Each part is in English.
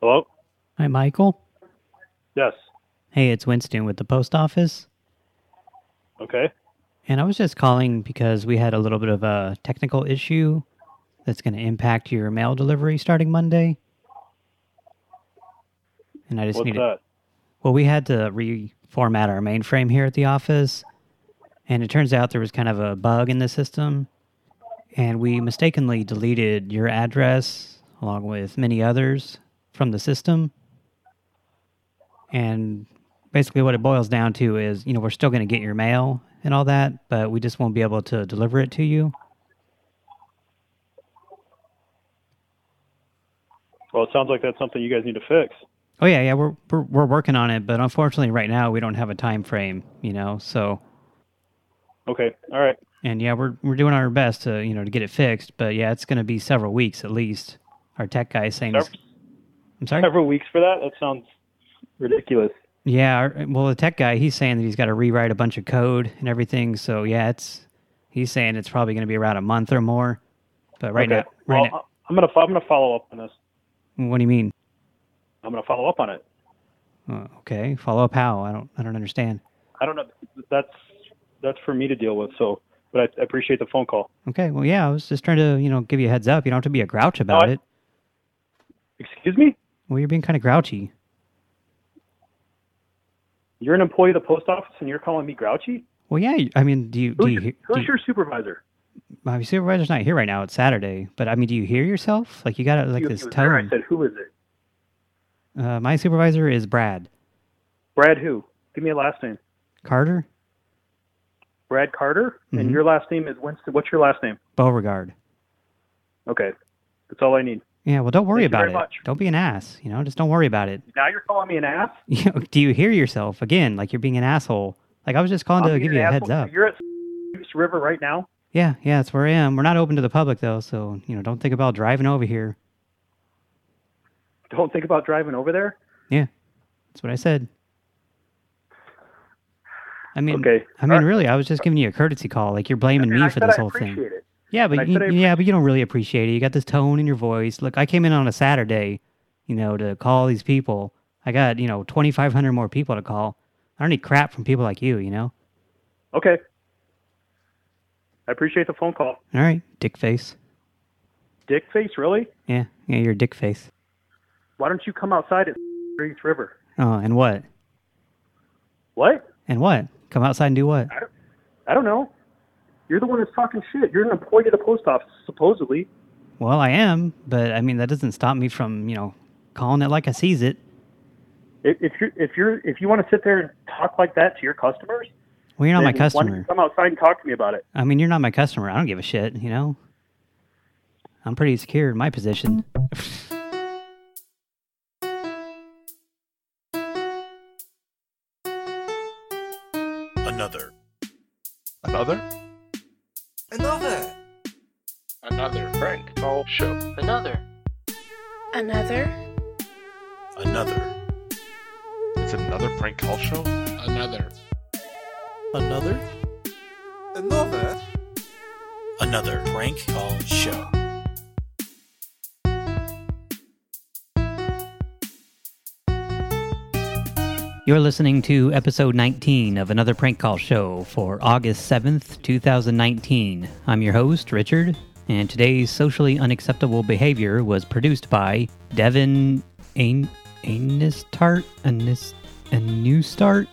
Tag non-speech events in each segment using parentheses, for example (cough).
Hello? Hi, Michael. Yes. Hey, it's Winston with the post office. Okay. And I was just calling because we had a little bit of a technical issue that's going to impact your mail delivery starting Monday. And I just What's needed... that? Well, we had to reformat our mainframe here at the office. And it turns out there was kind of a bug in the system. And we mistakenly deleted your address, along with many others, from the system. And basically what it boils down to is, you know, we're still going to get your mail and all that, but we just won't be able to deliver it to you. Well, it sounds like that's something you guys need to fix. Oh yeah, yeah, we're we're we're working on it, but unfortunately right now we don't have a time frame, you know. So Okay. All right. and yeah, we're we're doing our best to, you know, to get it fixed, but yeah, it's going to be several weeks at least. Our tech guy is saying Several, I'm sorry? several weeks for that? That sounds ridiculous. Yeah, well, the tech guy, he's saying that he's got to rewrite a bunch of code and everything. So yeah, it's he's saying it's probably going to be around a month or more. But right okay. now, right well, now, I'm gonna I'm gonna follow up on this. what do you mean? I'm gonna follow up on it. Uh, okay, follow up how? I don't I don't understand. I don't know. That's that's for me to deal with. So, but I, I appreciate the phone call. Okay, well, yeah, I was just trying to you know give you a heads up. You don't have to be a grouch about I- it. Excuse me. Well, you're being kind of grouchy. You're an employee of the post office, and you're calling me grouchy. Well, yeah, I mean, do you do Who's, you, your, do who's you your supervisor? my supervisor's not here right now. It's Saturday, but I mean, do you hear yourself? Like you got like You- this there. I said, who is it? Uh, my supervisor is Brad Brad who? Give me a last name. Carter Brad Carter, Mhm. and your last name is Winston. What's your last name? Beauregard. Okay, that's all I need. Yeah, well, don't worry Thank about it. much. Don't be an ass. You know, just don't worry about it. Now you're calling me an ass. (laughs) Do you hear yourself again? Like you're being an asshole. Like I was just calling I'm to give you a heads up. You're at Goose River right now. Yeah, yeah, that's where I am. We're not open to the public though, so you know, don't think about driving over here. Don't think about driving over there. Yeah, that's what I said. I mean, Okay. I mean, really, I was just giving you a courtesy call. Like you're blaming And me I for this whole thing. appreciate it. Yeah, but you, yeah, but you don't really appreciate it. You got this tone in your voice. Look, I came in on a Saturday, you know, to call these people. I got you know 2,500 more people to call. I don't need crap from people like you. You know. Okay. I appreciate the phone call. All right, dick face. Dick face, really? Yeah, yeah, you're a dick face. Why don't you come outside at East River? Oh, and what? What? And what? Come outside and do what? I don't, I don't know. You're the one that's talking shit. You're an employee of the post office, supposedly. Well, I am, but I mean that doesn't stop me from you know calling it like I sees it. If, if you're if you're if you want to sit there and talk like that to your customers, Well, you're not my then why don't you customer. come outside and talk to me about it. I mean, you're not my customer. I don't give a shit. You know. I'm pretty secure in my position. (laughs) show. Another. Another? Another. It's another prank call show? Another. Another. Another. Another prank call show. You're listening to episode 19 of another prank call show for August 7th, 2019. I'm your host, Richard, and today's socially unacceptable behavior was produced by Devin Anis a new start?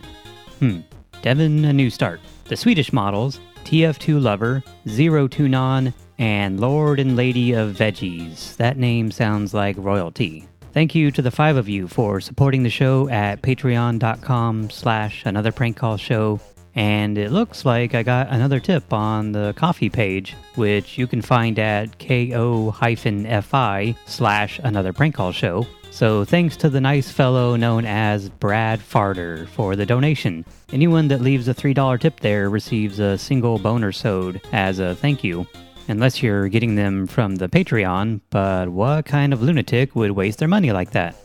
Hmm. Devin a new start. The Swedish models, TF2 Lover, Zero Tunon, and Lord and Lady of Veggies. That name sounds like royalty. Thank you to the five of you for supporting the show at patreon.com slash another prank call show. And it looks like I got another tip on the Ko-fi page, which you can find at ko-fi slash another prank call show. So thanks to the nice fellow known as Brad Farter for the donation. Anyone that leaves a $3 tip there receives a single boner sode as a thank you. Unless you're getting them from the Patreon, but what kind of lunatic would waste their money like that?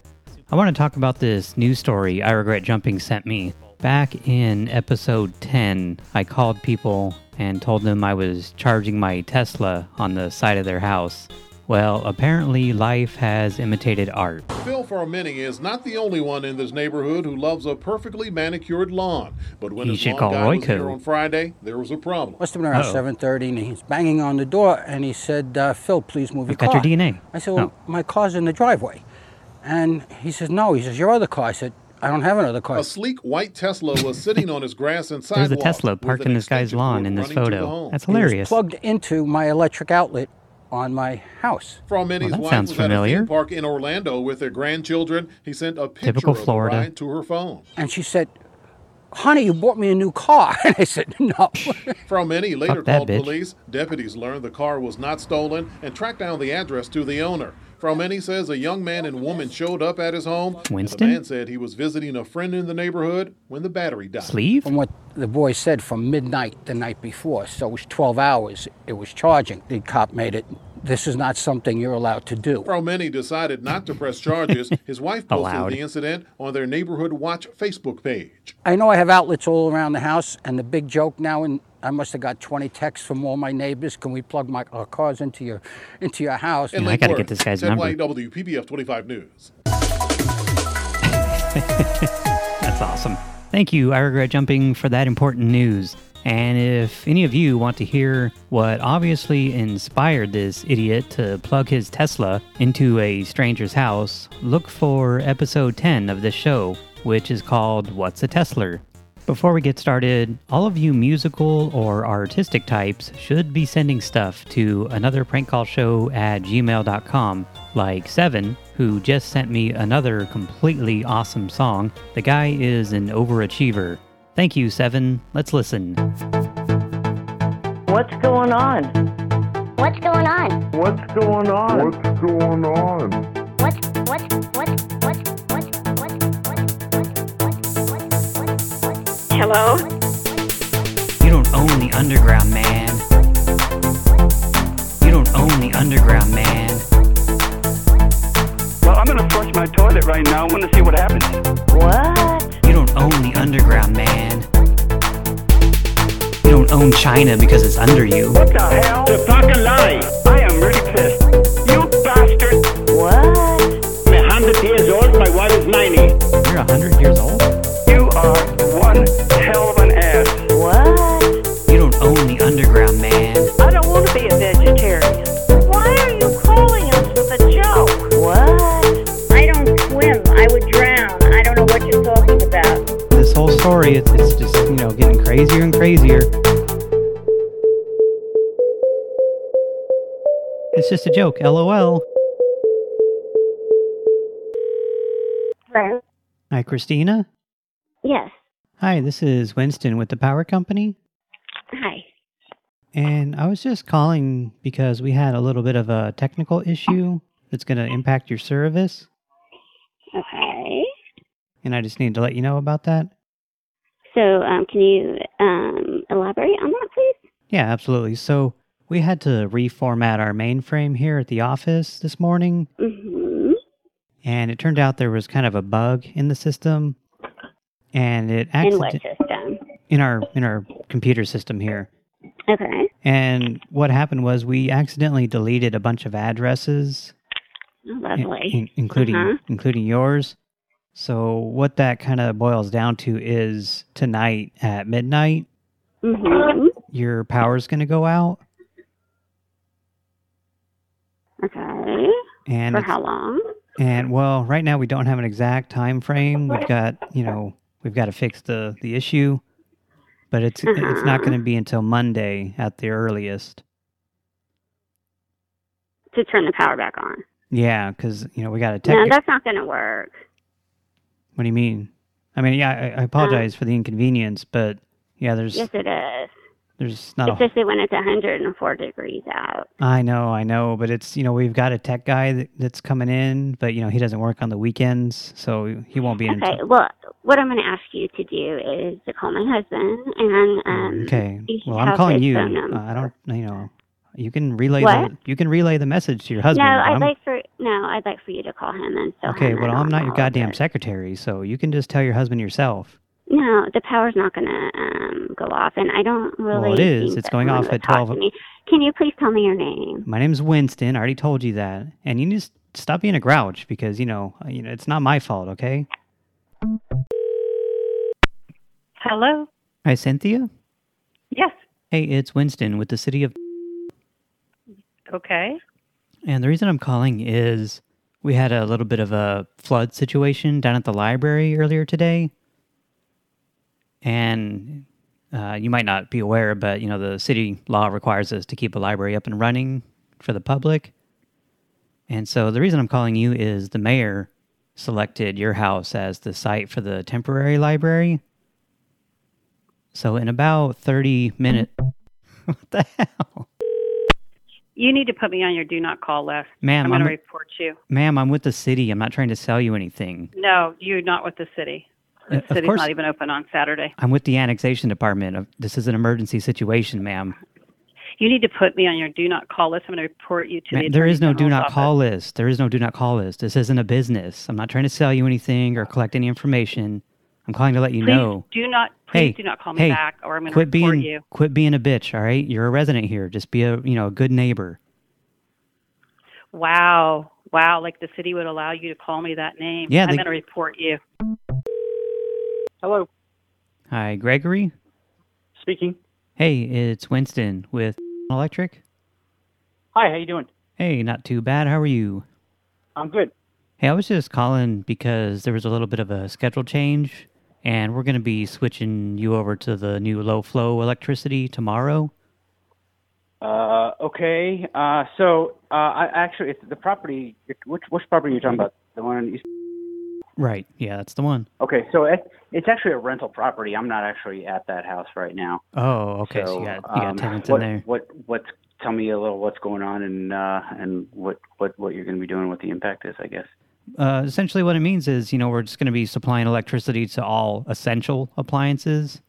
I want to talk about this news story I Regret Jumping sent me. Back in episode 10, I called people and told them I was charging my Tesla on the side of their house. Well, apparently life has imitated art. Phil Farmini is not the only one in this neighborhood who loves a perfectly manicured lawn. But when He his should lawn call guy was here on Friday, there was a problem. Must have been around 7:30, and he's banging on the door, and he said, uh, "Phil, please move I've your got car." your DNA. I said, "Well, Oh. my car's in the driveway," and he says, "No." He says, "Your other car." I said, "I don't have another car." A sleek white Tesla was (laughs) sitting on his grass and There's a Tesla parked in this guy's lawn in this running to the photo. home. That's hilarious. plugged into my electric outlet on my house. Fromini's Well, that wife sounds was at a familiar. park in Orlando with their grandchildren. He sent a picture Typical of the Florida. ride to her phone. And she said, "Honey, you bought me a new car." (laughs) And I said, "No." Fromini later that called bitch. police. Deputies learned the car was not stolen and tracked down the address to the owner. Fromini says a young man and woman showed up at his home. and Winston? the man said he was visiting a friend in the neighborhood when the battery died. Sleeve? From what the boy said, from midnight the night before, so it was 12 hours. It was charging. The cop made it. This is not something you're allowed to do. Fromini decided not to press charges. (laughs) His wife posted Allowed. the incident on their Neighborhood Watch Facebook page. I know I have outlets all around the house, and the big joke now, and I must have got 20 texts from all my neighbors. Can we plug my our cars into your into your house? Yeah, I Lake gotta Worth, get this guy's Ted number. White, WPBF 25 News. (laughs) That's awesome. Thank you, I Regret Jumping, for that important news. And if any of you want to hear what obviously inspired this idiot to plug his Tesla into a stranger's house, look for episode 10 of this show, which is called What's a Tesla? Before we get started, all of you musical or artistic types should be sending stuff to another prank call show at gmail.com, like Seven, who just sent me another completely awesome song. The guy is an overachiever. Thank you, Seven. Let's listen. What's going on? What's going on? What's going on? What's going on? What's what's what's what's what's Hello? You don't own the underground, man. You don't own the underground, man. Well, I'm gonna flush my toilet right now. I'm gonna see what happens. What? You don't own the underground, man. You don't own China because it's under you. What the hell? The Hi, Christina. Yes. Hi, this is Winston with the power company. Hi. And I was just calling because we had a little bit of a technical issue that's going to impact your service. Okay. And I just need to let you know about that. So, um, can you um, elaborate on that, please? Yeah, absolutely. So we had to reformat our mainframe here at the office this morning. Mm-hmm. And it turned out there was kind of a bug in the system. And it In accident- system? in our in our computer system here. Okay. And what happened was we accidentally deleted a bunch of addresses Oh, lovely. in- including Uh-huh. including yours. So what that kind of boils down to is tonight at midnight, Mm-hmm. your power's going to go out, Okay. and For how long? And well, right now we don't have an exact time frame. We've (laughs) got you know we've got to fix the the issue, but it's it's not going to mm-hmm. be until Monday at the earliest. To turn the power back on. Yeah, because you know we got a tech. No, that's not going to work. What do you mean? I mean, yeah, I, I um, apologize for the inconvenience, but yeah, there's Yes, it is. There's not a Especially when it's 104 degrees out. I know, I know, but it's, you know, we've got a tech guy that, that's coming in, but, you know, he doesn't work on the weekends, so he won't be in. Okay, well, what I'm going to ask you to do is to call my husband and um. okay. Well, I'm calling you. Uh. I don't, you know, you can relay What? the you can relay the message to your husband. No, I'd I'm- like for no, I'd like for you to call him and okay, well, I'm not your goddamn secretary, so you can just tell your husband yourself. No, the power's not going to um, go off, and I don't really. Well, it is. It's going off at 12. Can you please tell me your name? My name's Winston. I already told you that. And you need to stop being a grouch because, you know, you know, it's not my fault, okay? Hello? Hi, Cynthia? Yes. Hey, it's Winston with the city of... Okay. And the reason I'm calling is we had a little bit of a flood situation down at the library earlier today. And uh, you might not be aware, but, you know, the city law requires us to keep a library up and running for the public. And so the reason I'm calling you is the mayor selected your house as the site for the temporary library. So in about 30 minutes... (laughs) what the hell? You need to put me on your do not call list. Ma'am, I'm going to report you. Ma'am, I'm with the city. I'm not trying to sell you anything. No, you're not with the city. The Uh, of city's course- not even open on Saturday. I'm with the annexation department. This is an emergency situation, ma'am. You need to put me on your do not call list. I'm going to report you to the there is no do not office. call list. There is no do not call list. This isn't a business. I'm not trying to sell you anything or collect any information. I'm calling to let you Please know. do not please hey, do not call me hey, back or I'm going to quit report being you. quit being a bitch. All right, you're a resident here. Just be a you know a good neighbor. Wow. Wow, like the city would allow you to call me that name. Yeah, I'm going to report you. Hello. Hi, Gregory. Speaking. Hey, it's Winston with Electric. Hi, how you doing? Hey, not too bad. How are you? I'm good. Hey, I was just calling because there was a little bit of a schedule change, and we're going to be switching you over to the new low-flow electricity tomorrow. Uh, okay. Uh, so, uh, I actually, it's the property, which, which property are you talking about? The one in East? Right. Yeah, that's the one. Okay, so it, it's actually a rental property. I'm not actually at that house right now. Oh, okay. So, you got you got um, tenants what, in there. What, what, tell me a little what's going on and, uh, and what, what, what you're going to be doing, what the impact is, I guess. Uh, essentially, what it means is, you know, we're just going to be supplying electricity to all essential appliances.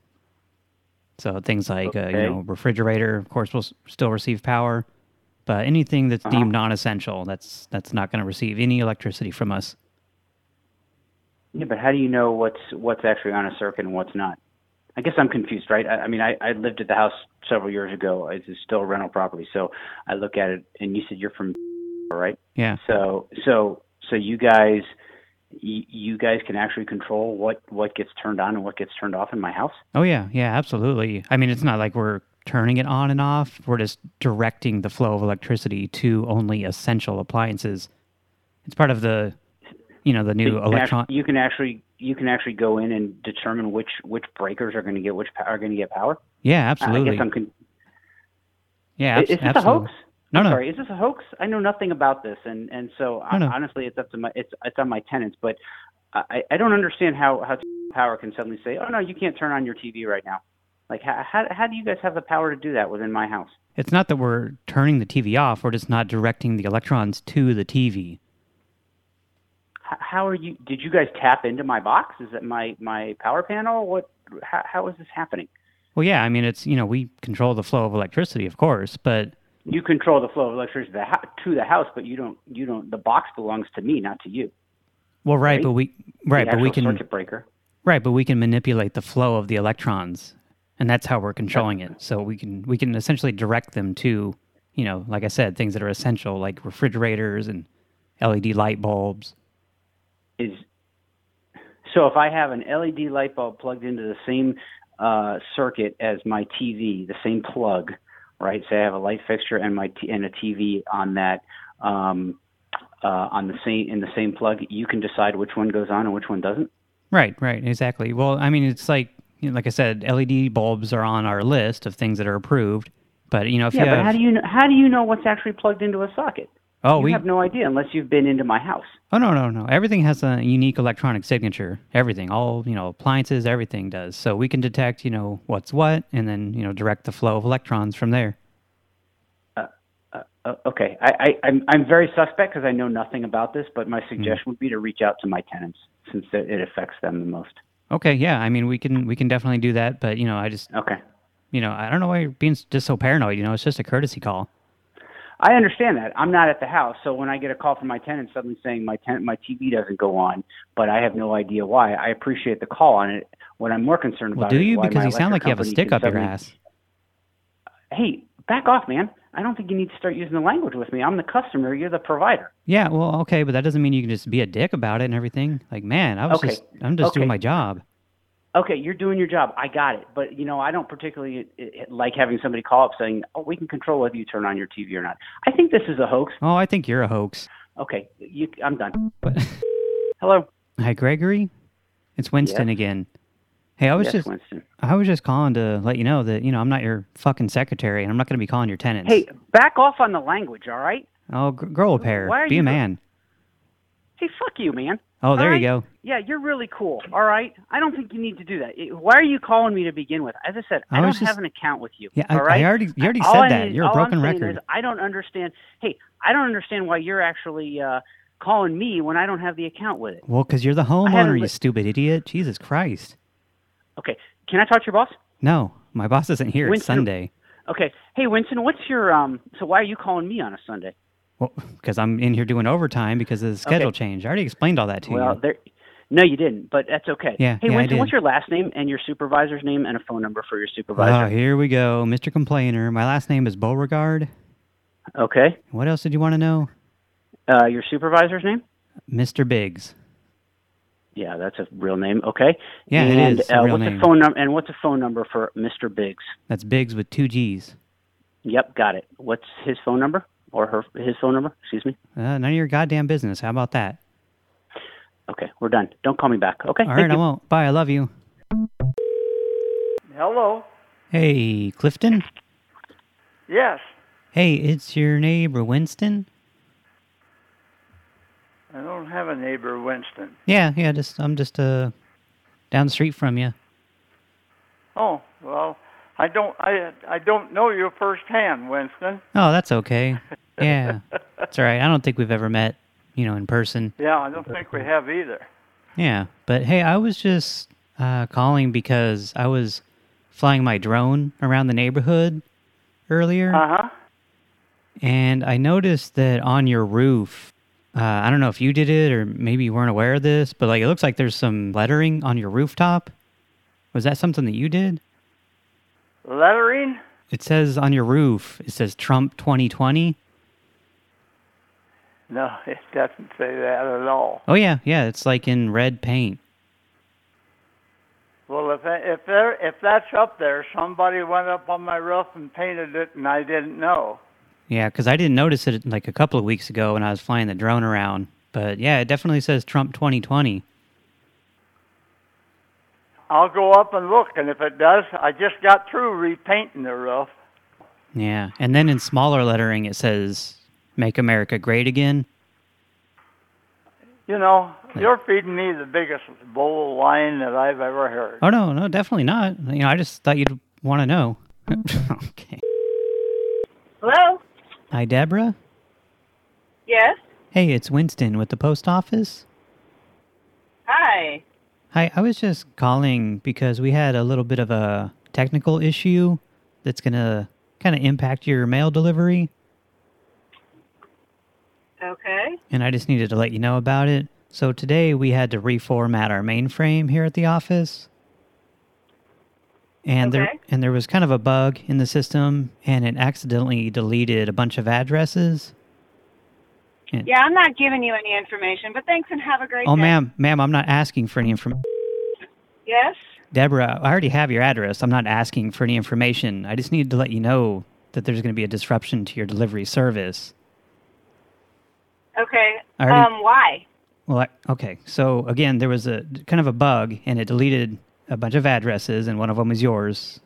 So things like, uh, you know, refrigerator, of course, will s- still receive power, but anything that's Uh-huh. deemed non-essential, that's that's not going to receive any electricity from us. Yeah, but how do you know what's, what's actually on a circuit and what's not? I guess I'm confused, right? I, I mean, I, I lived at the house several years ago. It's still a rental property, so I look at it, and you said you're from, right? Yeah. So, so, so you guys, you, you guys can actually control what what gets turned on and what gets turned off in my house. Oh yeah, yeah, absolutely. I mean, it's not like we're turning it on and off. We're just directing the flow of electricity to only essential appliances. It's part of the, you know, the new can electron. Actually, you can actually you can actually go in and determine which which breakers are going to get which are going to get power. Yeah, I- I absolutely. guess I'm con- yeah, is this absolutely. a hoax? No, I'm no. Sorry, is this a hoax? I know nothing about this, and and so I, No, no. honestly, it's up to my it's it's on my tenants. But I I don't understand how how power can suddenly say, oh no, you can't turn on your TV right now. Like how how how do you guys have the power to do that within my house? It's not that we're turning the TV off. We're just not directing the electrons to the TV. How are you? Did you guys tap into my box? Is it my my power panel? What? How, how is this happening? Well, yeah, I mean, it's, you know, we control the flow of electricity, of course, but You control the flow of electricity to the, hou- to the house, but you don't. You don't. The box belongs to me, not to you. well, right, Right? but we right, the but we can circuit breaker. right, but we can manipulate the flow of the electrons, and that's how we're controlling it. So we can we can essentially direct them to, you know, like I said, things that are essential, like refrigerators and LED light bulbs. Is so if I have an LED light bulb plugged into the same uh, circuit as my TV, the same plug, right? Say I have a light fixture and my t- and a TV on that. Um, uh, on the same in the same plug, you can decide which one goes on and which one doesn't. Right, right, exactly. Well, I mean, it's like you know, like I said, LED bulbs are on our list of things that are approved. But you know, if yeah, you but have how do you know, how do you know what's actually plugged into a socket? Oh, you we have no idea unless you've been into my house. Oh no, no, no. Everything has a unique electronic signature. Everything, all you know, appliances, everything does. So we can detect, you know, what's what, and then you know, direct the flow of electrons from there. Uh, okay, I, I, I'm I'm very suspect because I know nothing about this, but Hmm. my suggestion would be to reach out to my tenants since it, it affects them the most. Okay, yeah. I mean, we can we can definitely do that. But you know, I just okay. You know, I don't know why you're being just so paranoid. You know, it's just a courtesy call. I understand that. I'm not at the house, so when I get a call from my tenant suddenly saying my tenant my TV doesn't go on, but I have no idea why, I appreciate the call on it. What I'm more concerned about, Well, about do you? Because you sound like you have a stick up your ass. Hey, back off, man. I don't think you need to start using the language with me. I'm the customer. You're the provider. Yeah, well, okay, but that doesn't mean you can just be a dick about it and everything. Like, man, I was Okay. just, I'm just doing my job. Okay, you're doing your job. I got it. But, you know, I don't particularly uh, like having somebody call up saying, oh, we can control whether you turn on your TV or not. I think this is a hoax. Oh, I think you're a hoax. Okay, you, I'm done. But (laughs) Hello. Hi, Gregory. It's Winston Yes. again. Hey, I was Yes, just, Winston. I was just calling to let you know that you know I'm not your fucking secretary, and I'm not going to be calling your tenants. Hey, back off on the language, all right? oh, grow a pair. Why are Be you a man. Hey, fuck you, man. Oh, there All you go. Yeah, you're really cool. All right. I don't think you need to do that. Why are you calling me to begin with? As I said, I, I don't just- have an account with you. Yeah, I- all right? I already- you already All said I that. You're a broken I'm record. I don't understand. Hey, I don't understand why you're actually uh, calling me when I don't have the account with it. Well, because you're the homeowner, you stupid idiot. Jesus Christ. Okay. Can I talk to your boss? No, my boss isn't here. It's Sunday. Okay. Hey, Winston, what's your um? So why are you calling me on a Sunday? Well, (laughs) because I'm in here doing overtime because of the schedule Okay. change. I already explained all that to well, you. there. No, you didn't, but that's okay. Yeah, Hey, yeah, Winston, what's your last name and your supervisor's name and a phone number for your supervisor? Oh, here we go. Mr. Complainer. My last name is Beauregard. Okay. What else did you want to know? Uh, your supervisor's name? Mr. Biggs. Yeah, that's a real name. Okay. Yeah, it and, is a uh, what's name. the phone number? And what's the phone number for Mr. Biggs? That's Biggs with two G's. Yep, got it. What's his phone number or her his phone number? Excuse me. Uh, none of your goddamn business. How about that? Okay, we're done. Don't call me back. Okay. All thank right, I won't. Bye. I love you. Hello. Hey, Clifton. Yes. Hey, it's your neighbor Winston. I don't have a neighbor, Winston. Yeah, yeah. Just I'm just uh down the street from you. Oh well, I don't. I I don't know you firsthand, Winston. Oh, that's okay. (laughs) Yeah, that's all right. I don't think we've ever met, you know, in person. Yeah, I don't think we have either. Yeah, but hey, I was just uh, calling because I was flying my drone around the neighborhood earlier, Uh huh. and I noticed that on your roof, uh, I don't know if you did it or maybe you weren't aware of this, but like it looks like there's some lettering on your rooftop. Was that something that you did? Lettering? It says on your roof, it says Trump 2020. No, (laughs) it doesn't say that at all. Oh yeah, yeah, it's like in red paint. Well, if if there if that's up there, somebody went up on my roof and painted it, and I didn't know. Yeah, because I didn't notice it like a couple of weeks ago when I was flying the drone around. But yeah, it definitely says Trump 2020. I'll go up and look, and if it does, I just got through repainting the roof. Yeah, and then in smaller lettering it says "Make America Great Again." You know, you're feeding me the biggest bowl of wine that I've ever heard. Oh no, no, definitely not. You know, I just thought you'd want to know. (laughs) okay. Hello? Hi, Deborah. Yes? Hey, it's Winston with the post office. Hi. Hi, I was just calling because we had a little bit of a technical issue that's going to kind of impact your mail delivery. Okay. and I just needed to let you know about it. So today we had to reformat our mainframe here at the office. And there and there was kind of a bug in the system and it accidentally deleted a bunch of addresses. Yeah, I'm not giving you any information, but thanks and have a great oh day. Oh, ma'am, ma'am, I'm not asking for any information. Yes? Deborah, I already have your address. I'm not asking for any information. I just needed to let you know that there's going to be a disruption to your delivery service. Okay. Already- Um, why? Well, I, okay. So again, there was a kind of a bug, and it deleted a bunch of addresses, and one of them was yours.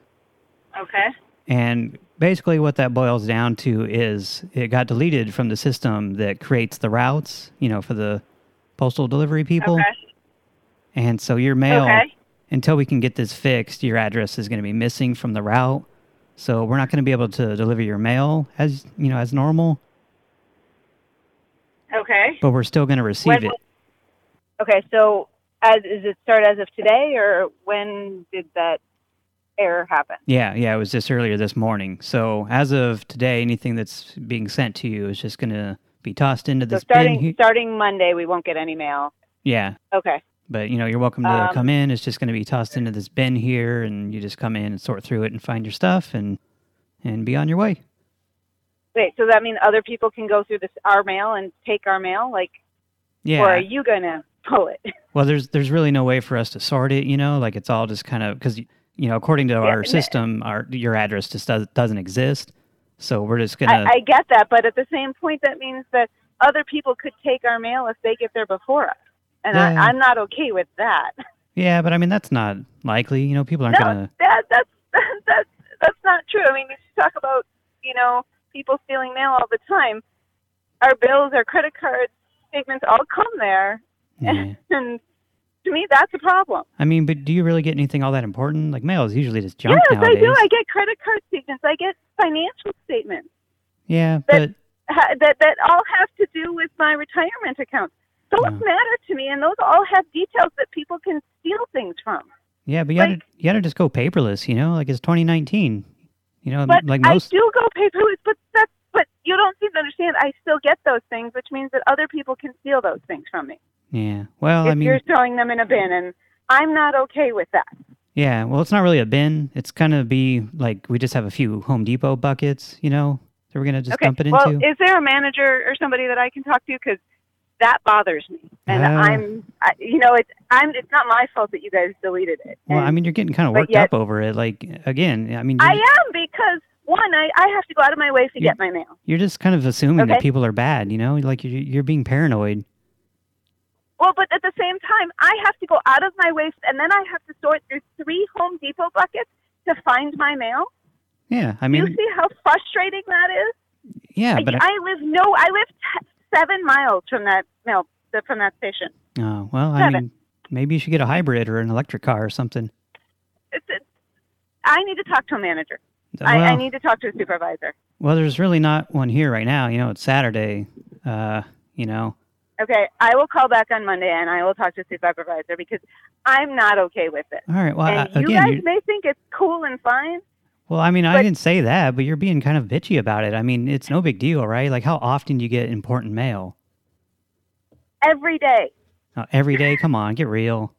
Okay. And basically, what that boils down to is it got deleted from the system that creates the routes, you know, for the postal delivery people. Okay. And so your mail, Okay. until we can get this fixed, your address is going to be missing from the route. So we're not going to be able to deliver your mail as you know as normal, Okay. but we're still going to receive When- it. Okay, so as, does it start as of today, or when did that error happened. Yeah, yeah, it was just earlier this morning. So as of today, anything that's being sent to you is just going to be tossed into So this bin. starting he- starting Monday, we won't get any mail. yeah, Okay. but you know, you're welcome to Um, come in. It's just going to be tossed into this bin here, and you just come in and sort through it and find your stuff and and be on your way. Wait, so that means other people can go through this our mail and take our mail, like, Yeah. or are you gonna pull it? (laughs) Well, there's there's really no way for us to sort it, you know, like it's all just kind of because you know, according to our and- system, our your address just does, doesn't exist. So we're just gonna. I, I get that, but at the same point, that means that other people could take our mail if they get there before us, and Yeah. I, I'm not okay with that. (laughs) yeah, but I mean that's not likely. You know, people aren't no, gonna. that that's (laughs) that's that's not true. I mean, you talk about you know people stealing mail all the time. Our bills, our credit cards, statements all come there, Yeah. (laughs) and to me, that's a problem. I mean, but do you really get anything all that important? Like mail is usually just junk yes, nowadays. I do. I get credit card statements. I get financial statements yeah, that but ha- that that all have to do with my retirement accounts. Those matter to me, and those all have details that people can steal things from. yeah, but you gotta you gotta just go paperless. You know, like it's 2019. You know, But like I most. do go paperless, but that's but you don't seem to understand. I still get those things, which means that other people can steal those things from me Yeah. Well, if I mean, you're throwing them in a bin, and I'm not okay with that. yeah. Well, it's not really a bin. It's gonna be like we just have a few Home Depot buckets. You know, that we're gonna just okay. dump it well, into. is there a manager or somebody that I can talk to? Because that bothers me, and Uh. I'm, I, you know, it's I'm. It's not my fault that you guys deleted it. well, I mean, you're getting kind of worked yet- up over it. Like again, I mean, I am because one, I I have to go out of my way to get my mail. you're just kind of assuming that people are bad. You know, like you're you're being paranoid. Well, but at the same time, I have to go out of my way, and then I have to sort through three Home Depot buckets to find my mail. Yeah, I Do mean, you see how frustrating that is? yeah, I, but I, I live no, I live t- seven miles from that mail from that station. oh well, I mean, maybe you should get a hybrid or an electric car or something. It's, it's, I need to talk to a manager. I, I need to talk to a supervisor. Well, there's really not one here right now. You know, it's Saturday. Uh, you know, Okay, I will call back on Monday and I will talk to a supervisor because I'm not okay with it. all right. Well, I- you again, guys you- may think it's cool and fine. well, I mean, I didn't say that, but you're being kind of bitchy about it. I mean, it's no big deal, right? Like, how often do you get important mail? Every day. Uh, every day? Come on, get real.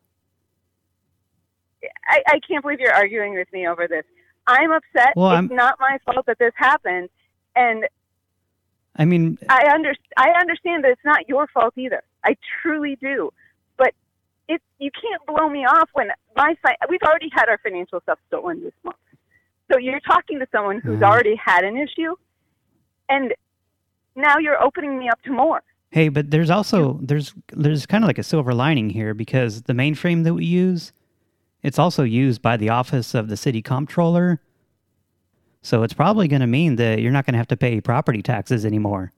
I, I can't believe you're arguing with me over this. I'm upset. Well, it's I'm- not my fault that this happened, and I mean, I under I understand that it's not your fault either. I truly do, but it you can't blow me off when my fi- we've already had our financial stuff stolen this month. So you're talking to someone who's Mhm. already had an issue, and now you're opening me up to more. hey, but there's also there's there's kind of like a silver lining here because the mainframe that we use, it's also used by the office of the city comptroller. So it's probably going to mean that you're not going to have to pay property taxes anymore.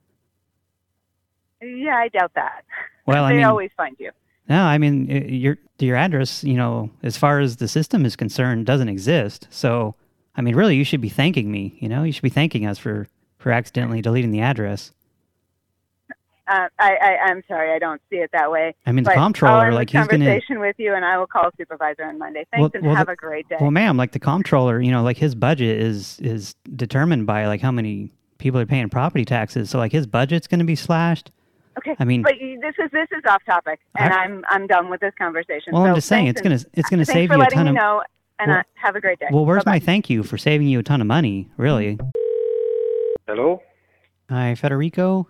Yeah, I doubt that. Well, I they mean- always find you. No, I mean your your address, you know, as far as the system is concerned, doesn't exist. So, I mean, really, you should be thanking me. You know, you should be thanking us for for accidentally deleting the address. Uh, I, I I'm sorry, I don't see it that way. I mean, the But comptroller, I'll like, this he's gonna- conversation with you, and I will call a supervisor on Monday. Thanks, and have the- a great day. Well, ma'am, like the comptroller, you know, like his budget is is determined by like how many people are paying property taxes. So, like, his budget's going to be slashed. Okay. I mean- but this is this is off topic, and I- I'm I'm done with this conversation. Well, I'm just saying, it's gonna it's gonna save you a letting ton me of. know, and Well- uh, have a great day. Well, where's Bye-bye. my thank you for saving you a ton of money? Really. Hello? Hi, Federico.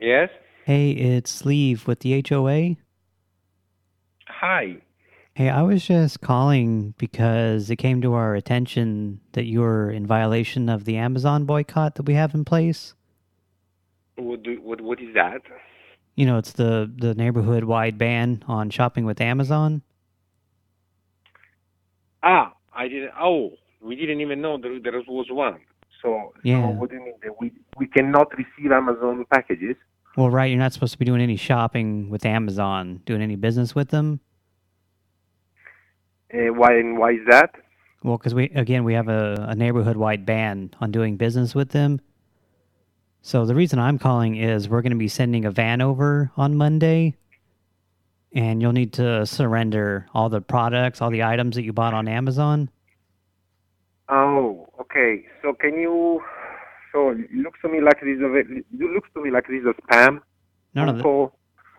Yes? Hey, it's Sleeve with the HOA. Hi. Hey, I was just calling because it came to our attention that you were in violation of the Amazon boycott that we have in place. What, do, what, what is that? You know, it's the, the neighborhood-wide ban on shopping with Amazon. Ah, I didn't. Oh, we didn't even know there, there was one. So, Yeah. so what do you mean? That we, we cannot receive Amazon packages? Well, right, you're not supposed to be doing any shopping with Amazon, doing any business with them. Uh, why, and why is that? Well, because we again we have a, a neighborhood-wide ban on doing business with them. So the reason I'm calling is we're going to be sending a van over on Monday, and you'll need to surrender all the products, all the items that you bought on Amazon. Oh, okay. So can you? So it looks to me like this is a. It looks to me like this is a spam. No, no, call.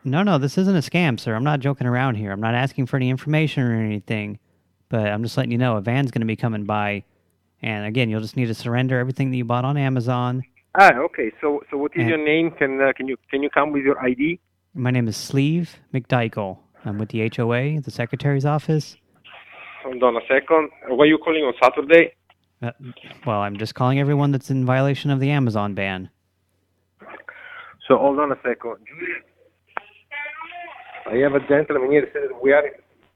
no, no. This isn't a scam, sir. I'm not joking around here. I'm not asking for any information or anything, but I'm just letting you know a van's going to be coming by, and again, you'll just need to surrender everything that you bought on Amazon. Ah, okay. So so what is And- your name? Can uh, can you can you come with your ID? My name is Sleeve McDykel. I'm with the HOA, the secretary's office. Hold on a second. Why are you calling on Saturday? Uh, well, I'm just calling everyone that's in violation of the Amazon ban. So hold on a second. I have a gentleman here says we are.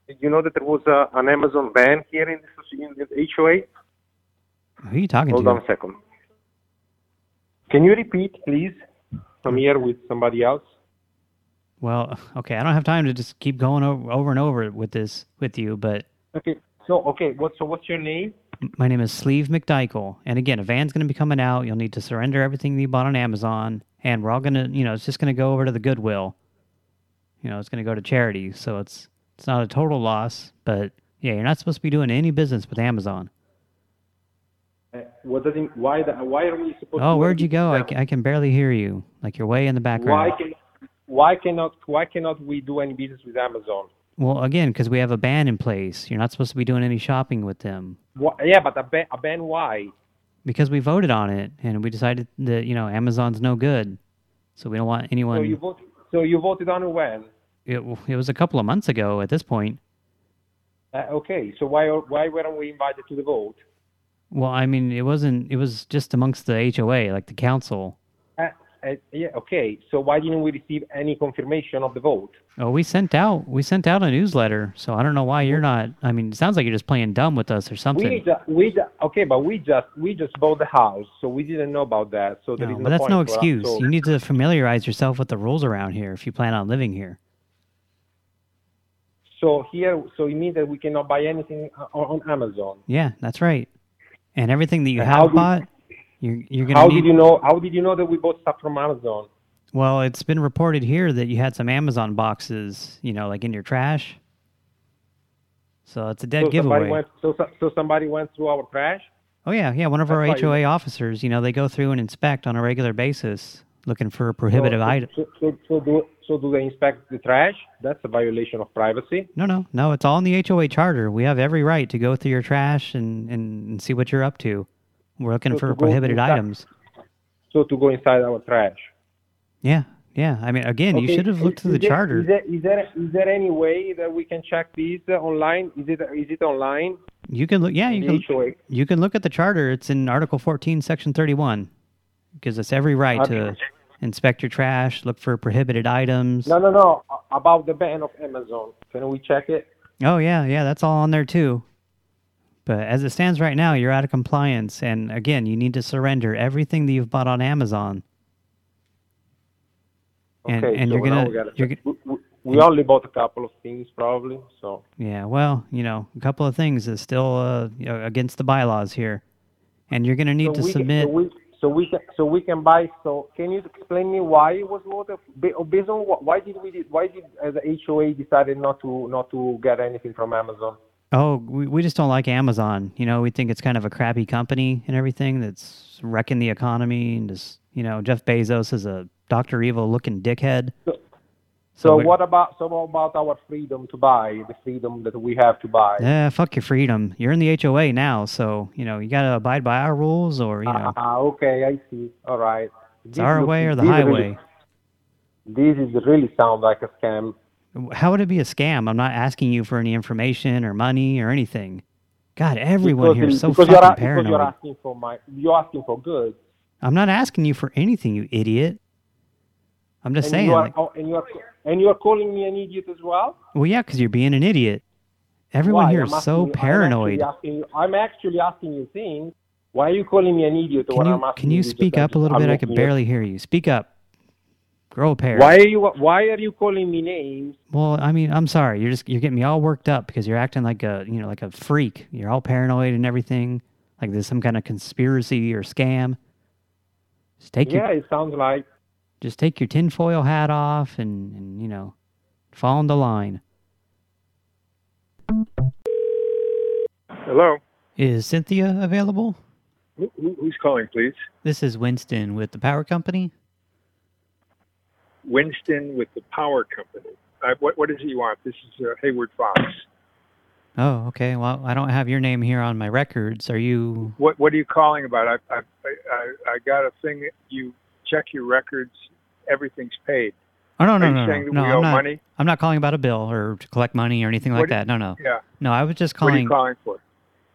Did you know that there was a, an Amazon ban here in the, in the HOA? Who are you talking Hold to? Hold on a second. Can you repeat, please? I'm here with somebody else. Well, okay, I don't have time to just keep going over, over and over with this with you, but Okay. So okay, what? So what's your name? My name is Sleeve McDykel. And again, a van's going to be coming out. You'll need to surrender everything that you bought on Amazon, and we're all going to, you know, it's just going to go over to the Goodwill. You know, it's going to go to charity, so it's it's not a total loss, but yeah, you're not supposed to be doing any business with Amazon. Uh, what does it? Why? The, why are we supposed? To Oh, where'd you go? I, ca- I can barely hear you. Like you're way in the background. Why can? Why cannot? Why cannot we do any business with Amazon? Well, again, because we have a ban in place. You're not supposed to be doing any shopping with them. Yeah, but a ban. A ban. Why? Because we voted on it, and we decided that, you know, Amazon's no good. So we don't want anyone... So you voted. So you voted on it when? it, it was a couple of months ago at this point. Uh, okay. So why? Why weren't we invited to the vote? Well, I mean, it wasn't... It was just amongst the HOA, like the council. Uh, yeah. Okay. So why didn't we receive any confirmation of the vote? Oh, we sent out we sent out a newsletter, so I don't know why you're not... I mean, it sounds like you're just playing dumb with us or something. We just, we ju- okay, but we just we just bought the house, so we didn't know about that. So there No, is but that's no for us. excuse. So- You need to familiarize yourself with the rules around here if you plan on living here. So here, so it means that we cannot buy anything on, on Amazon. Yeah, that's right. And everything that you And have bought, you're you're gonna How need. did you know? How did you know that we bought stuff from Amazon? Well, it's been reported here that you had some Amazon boxes, you know, like in your trash. So it's a dead so giveaway. Went, so so- so somebody went through our trash. Oh yeah, yeah. One of our That's you- HOA officers, you know, they go through and inspect on a regular basis, looking for prohibitive so, items. So, so, so do so do they inspect the trash? That's a violation of privacy. No, no, no. It's all in the HOA charter. We have every right to go through your trash and and, and see what you're up to. We're looking So for prohibited inside- items. So to go inside our trash. Yeah, yeah. I mean, again, you should have looked is- through the is charter. Is there, is there is there any way that we can check these online? Is it is it online? You can look. Yeah, you the can. HOA? You can look at the charter. It's in Article 14, Section 31. Gives us every right to inspect your trash, look for prohibited items. No, no, no. About the ban of Amazon. Can we check it? Oh yeah, yeah, that's all on there too. But as it stands right now, you're out of compliance, and again, you need to surrender everything that you've bought on Amazon. And okay, and so you're gonna we, gotta you're we, we- only bought a couple of things, probably. So Yeah, well, you know, a couple of things is still uh, you know, against the bylaws here, and you're going to need so to we, submit. So we, so we can so we can buy. So can you explain me why it was not ba- Based on what? Why did we? Why did uh, the HOA decided not to not to get anything from Amazon? Oh, we we just don't like Amazon. You know, we think it's kind of a crappy company and everything that's wrecking the economy and just you know, Jeff Bezos is a Doctor Evil looking dickhead. So, we- what about so what about our freedom to buy? The freedom that we have to buy. Yeah, fuck your freedom. You're in the HOA now, so you know you got to abide by our rules, or you know, Ah, okay, I see. All right. it's our way or the highway. Really, this is really sound like a scam. How would it be a scam? I'm not asking you for any information or money or anything. God, everyone Because here so fucking you're, Because paranoid. you're asking for my, you're asking for good. I'm not asking you for anything, you idiot. I'm just and saying, You are, like, oh, and you are and you are calling me an idiot as well. well, yeah, because you're being an idiot. Everyone Why? here is so you- paranoid. I'm actually, asking you, I'm actually asking you things. Why are you calling me an idiot? Can you I'm can you speak up a little I'm bit? I can barely hear you. Speak up. Grow a pair. Why are you Why are you calling me names? Well, I mean, I'm sorry. You're just you're getting me all worked up because you're acting like a you know like a freak. You're all paranoid and everything. Like there's some kind of conspiracy or scam. Just take yeah, your it sounds like. just take your tinfoil hat off and, and you know fall in the line. Hello. Is Cynthia available? Who, who- who's calling, please? This is Winston with the power company. Winston with the power company. Uh, what what is it you want? This is uh, Hayward Fox. Oh, okay. Well, I don't have your name here on my records. Are you... What what are you calling about? I I I, I got a thing. You check your records. Everything's paid. Oh, no, no, you no, no. no, I'm not. money? I'm not calling about a bill or to collect money or anything like What that. No, no. Yeah. No, I was just What are calling... you calling for?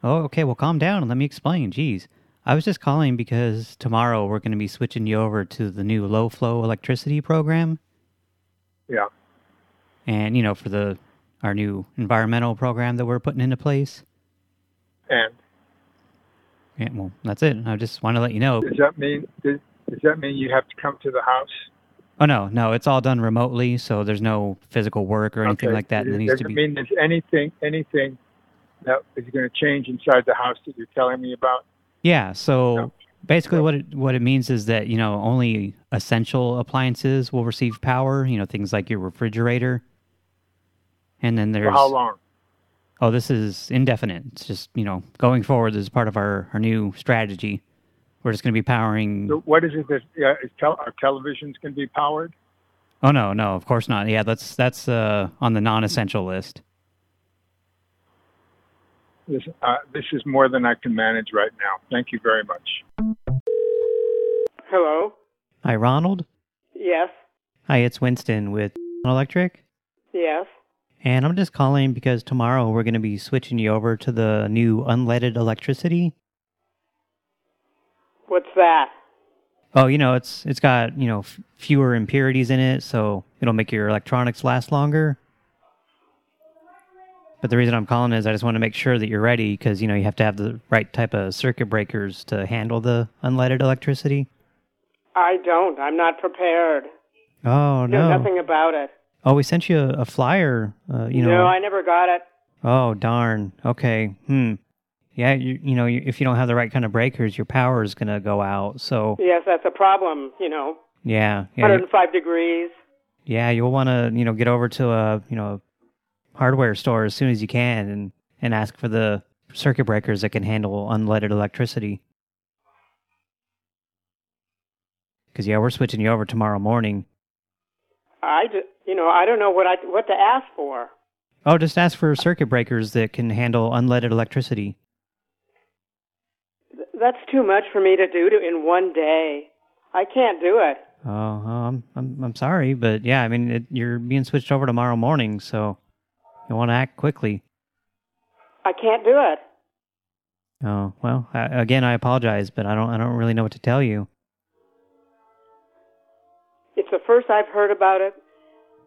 Oh, okay. Well, calm down and let me explain. Jeez. I was just calling because tomorrow we're going to be switching you over to the new low-flow electricity program. Yeah. And, you know, for the our new environmental program that we're putting into place. And Yeah, well, that's it. I just want to let you know. does that mean does, does that mean you have to come to the house? Oh, no, no. It's all done remotely, so there's no physical work or anything Okay. like that that Does needs it to be... mean there's anything anything that is going to change inside the house that you're telling me about? Yeah, so basically what it what it means is that, you know, only essential appliances will receive power, you know, things like your refrigerator. And then there's For how long? Oh, this is indefinite. It's just, you know, going forward this is part of our our new strategy. We're just going to be powering So what is it that yeah, is tel- are televisions going to be powered? Oh no, no, of course not. Yeah, that's that's uh on the non-essential list. This, uh, this is more than I can manage right now. Thank you very much. Hello? Hi, Ronald. Yes. Hi, it's Winston with Electric. Yes. And I'm just calling because tomorrow we're going to be switching you over to the new unleaded electricity. What's that? Oh, you know, it's it's got, you know, f fewer impurities in it, so it'll make your electronics last longer. But the reason I'm calling is I just want to make sure that you're ready because, you know, you have to have the right type of circuit breakers to handle the unleaded electricity. I don't. I'm not prepared. Oh, Know no. nothing about it. Oh, we sent you a, a flyer, uh, you know. no, I never got it. Oh, darn. Okay. Hmm. Yeah, you, you know, you, if you don't have the right kind of breakers, your power is going to go out. So, Yes, that's a problem, you know. yeah. Yeah, 105 degrees. yeah you'll want to, you know, get over to a, you know, hardware store as soon as you can and, and ask for the circuit breakers that can handle unleaded electricity. Because, yeah, we're switching you over tomorrow morning. I, you know, I don't know what I what to ask for. Oh, just ask for circuit breakers that can handle unleaded electricity. Th- That's too much for me to do to, in one day. I can't do it. Oh, oh, I'm I'm I'm sorry, but yeah, I mean, it, you're being switched over tomorrow morning, so you want to act quickly. I can't do it. Oh, well, I, again, I apologize, but I don't I don't really know what to tell you. It's the first I've heard about it.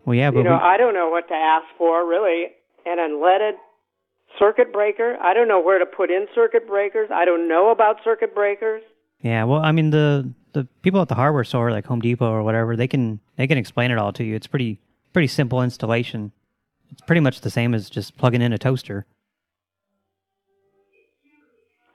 Well, yeah, but you know, I don't know what to ask for, really. An unleaded circuit breaker. I don't know where to put in circuit breakers. I don't know about circuit breakers. yeah, well, I mean, the the people at the hardware store, like Home Depot or whatever, they can they can explain it all to you. It's pretty pretty simple installation. It's pretty much the same as just plugging in a toaster.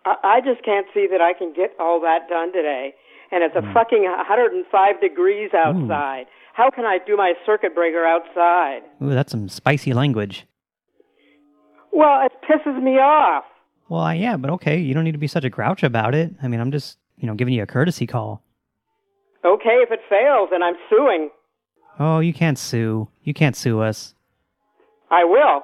I, I just can't see that I can get all that done today. And it's a Hmm. fucking 105 degrees outside. How can I do my circuit breaker outside? Ooh, that's some spicy language. Well, it pisses me off. Well, I, yeah, but okay, you don't need to be such a grouch about it. I mean, I'm just you know giving you a courtesy call. Okay, if it fails, then I'm suing. Oh, you can't sue. You can't sue us. I will.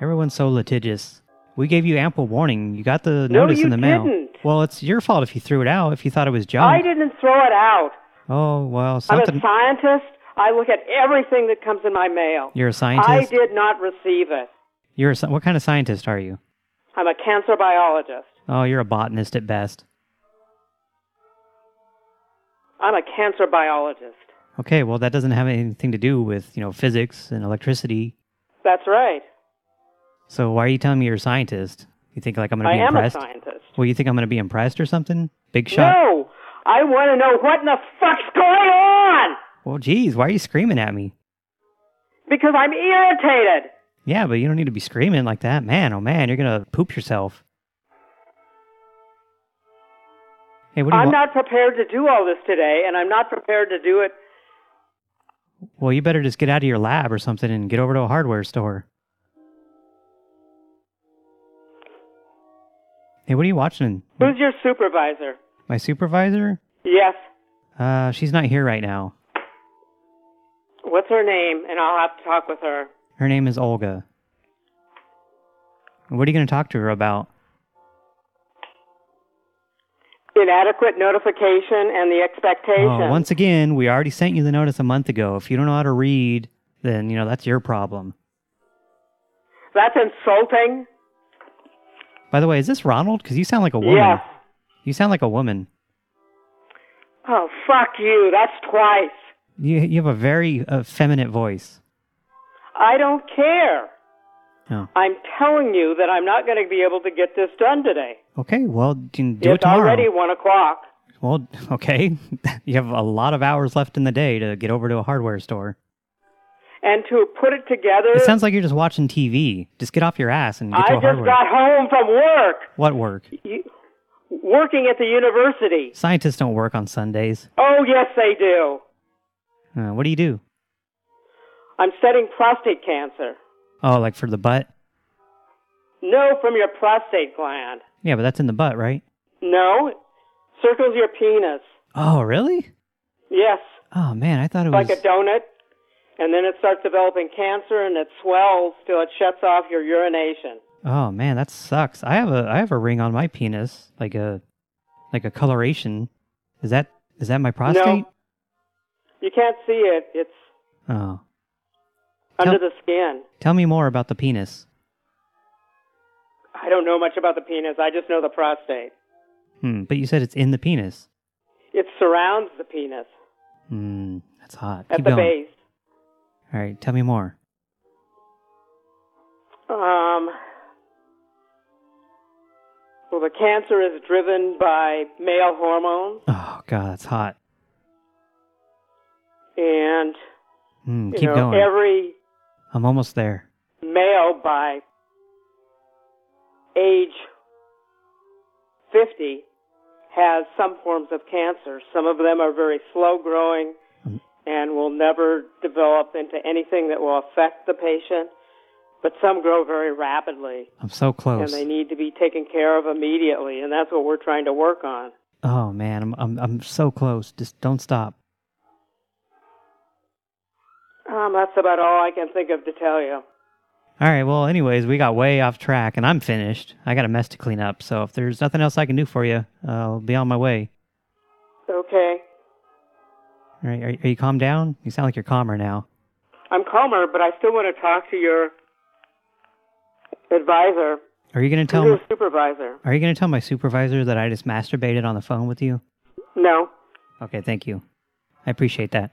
Everyone's so litigious. We gave you ample warning. You got the notice you in the mail. didn't. Well, it's your fault if you threw it out, if you thought it was junk. I didn't throw it out. Oh, well, something... I'm a scientist. I look at everything that comes in my mail. You're a scientist? I did not receive it. You're a, what kind of scientist are you? I'm a cancer biologist. Oh, you're a botanist at best. I'm a cancer biologist. Okay, well, that doesn't have anything to do with, you know, physics and electricity. That's right. So why are you telling me you're a scientist? You think like I'm going to be I be am impressed? a scientist. Well, you think I'm going to be impressed or something? Big shot? No! I want to know what in the fuck's going on! Well, geez, why are you screaming at me? Because I'm irritated. Yeah, but you don't need to be screaming like that. Man, oh man, you're going to poop yourself. Hey, what do you I'm not prepared to do all this today, and I'm not prepared to do it. Well, you better just get out of your lab or something and get over to a hardware store. Hey, what are you watching? Who's your supervisor? My supervisor? Yes. Uh, she's not here right now. What's her name? And I'll have to talk with her. Her name is Olga. What are you going to talk to her about? Inadequate notification and the oh, expectation. Oh, once again, we already sent you the notice a month ago. If you don't know how to read, then, you know, that's your problem. That's insulting. By the way, is this Ronald? Because you sound like a woman. Yes. You sound like a woman. Oh, fuck you. That's twice. You, you have a very effeminate voice. I don't care. Oh. I'm telling you that I'm not going to be able to get this done today. Okay, well, do, do it it's tomorrow. already one o'clock. Well, (laughs) okay. you have a lot of hours left in the day to get over to a hardware store. And to put it together, It sounds like you're just watching TV. Just get off your ass and get I to a hardware I just got home from work. What work? You, working at the university. Scientists don't work on Sundays. Oh, yes, they do. Uh, what do you do? I'm studying prostate cancer. Oh, like for the butt? No, from your prostate gland. Yeah, but that's in the butt, right? No, circles your penis. Oh, really? Yes, Oh, man, I thought it was... like a donut. And then it starts developing cancer and it swells till it shuts off your urination. Oh, man, that sucks. I have a I have a ring on my penis, like a like a coloration. Is that is that my prostate? No, you can't see it. It's Oh. under the skin. Tell me more about the penis. I don't know much about the penis. I just know the prostate. Hmm, but you said it's in the penis. It surrounds the penis Hmm, that's hot. at Keep the going. base. All right, tell me more. Um, well, the cancer is driven by male hormones, Oh, God, that's hot. and you keep know going. every I'm almost there. male by age 50 has some forms of cancer. Some of them are very slow growing and will never develop into anything that will affect the patient, but some grow very rapidly I'm so close. and they need to be taken care of immediately, and that's what we're trying to work on. Oh man, I'm I'm I'm so close. Just don't stop. Um, that's about all I can think of to tell you. All right, well, anyways, we got way off track, and I'm finished. I got a mess to clean up, so if there's nothing else I can do for you, I'll be on my way. Okay. All right, are, are you calmed down? You sound like you're calmer now. I'm calmer, but I still want to talk to your advisor, Are you gonna tell your me, supervisor. Are you gonna tell my supervisor that I just masturbated on the phone with you? No. Okay, thank you. I appreciate that.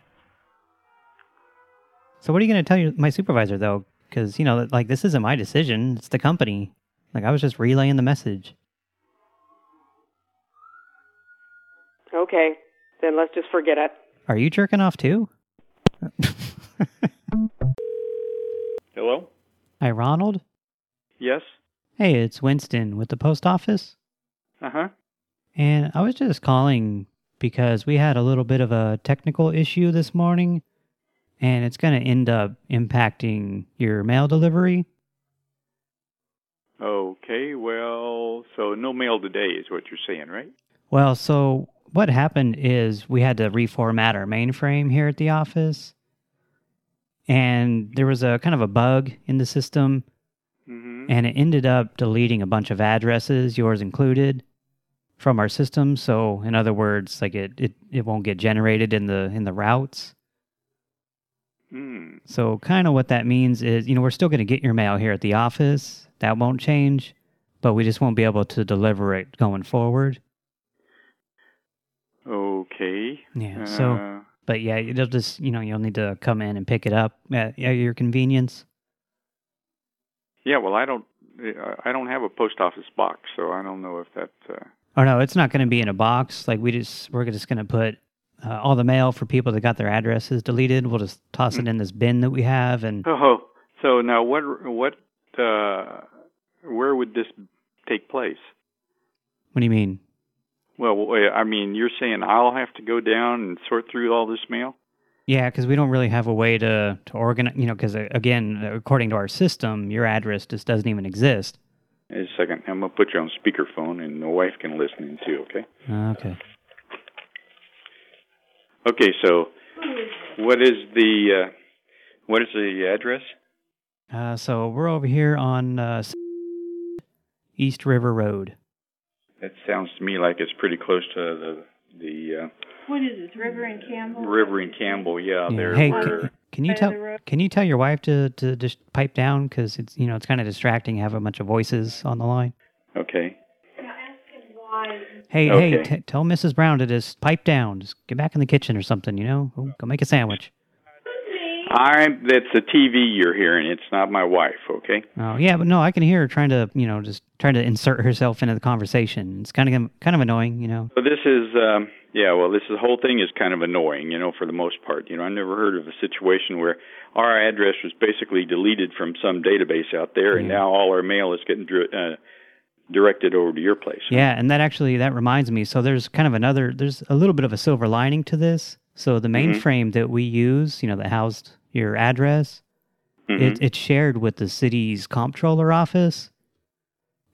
So what are you going to tell your, my supervisor, though? Because, you know, like, this isn't my decision. It's the company. Like, I was just relaying the message. Okay. Then let's just forget it. Are you jerking off, too? (laughs) Hello? Hi, Ronald? Yes? Hey, it's Winston with the post office. Uh-huh. And I was just calling because we had a little bit of a technical issue this morning, and it's going to end up impacting your mail delivery. Okay, well, so no mail today is what you're saying, right? Well, so what happened is we had to reformat our mainframe here at the office. And there was a kind of a bug in the system. Mm-hmm. And it ended up deleting a bunch of addresses, yours included, from our system. So in other words, like it, it, it won't get generated in the in the routes. Hmm. So kind of what that means is, you know, we're still going to get your mail here at the office. That won't change, but we just won't be able to deliver it going forward. Okay. Yeah. So, Uh, but yeah, it'll just, you know, you'll need to come in and pick it up at, at your convenience. yeah, well, I don't I don't have a post office box, so I don't know if that uh, Oh no, it's not going to be in a box. Like we just, we're just going to put uh, all the mail for people that got their addresses deleted. We'll just toss it in this bin that we have, and Oh, so now what what uh where would this take place? what do you mean? Well, I mean, you're saying I'll have to go down and sort through all this mail? Yeah, because we don't really have a way to to organize. You know, because again, according to our system, your address just doesn't even exist. Wait a second. I'm gonna put you on speakerphone, and my wife can listen in too. Okay. Okay. Okay. So, what is the uh, what is the address? Uh, so we're over here on uh, East River Road. That sounds to me like it's pretty close to the the uh, What is this, River and Campbell? river in Campbell. Yeah, Yeah. there. Hey, can, can you tell can you tell your wife to to just pipe down because it's you know it's kind of distracting to have a bunch of voices on the line. okay. Hey, hey, Okay. t tell Mrs. Brown to just pipe down. Just get back in the kitchen or something, you know? Go, go make a sandwich. I'm. That's the TV you're hearing. It's not my wife. Okay. Oh, yeah, but no, I can hear her trying to, you know, just trying to insert herself into the conversation. It's kind of kind of annoying, you know. So this is, um, yeah. Well, this the whole thing is kind of annoying, you know, for the most part. You know, I've never heard of a situation where our address was basically deleted from some database out there, and now all our mail is getting dri- uh, directed over to your place. Yeah, and that actually that reminds me. So there's kind of another there's a little bit of a silver lining to this. So the Mhm. mainframe that we use, you know, that housed your address, Mhm. it, it's shared with the city's comptroller office.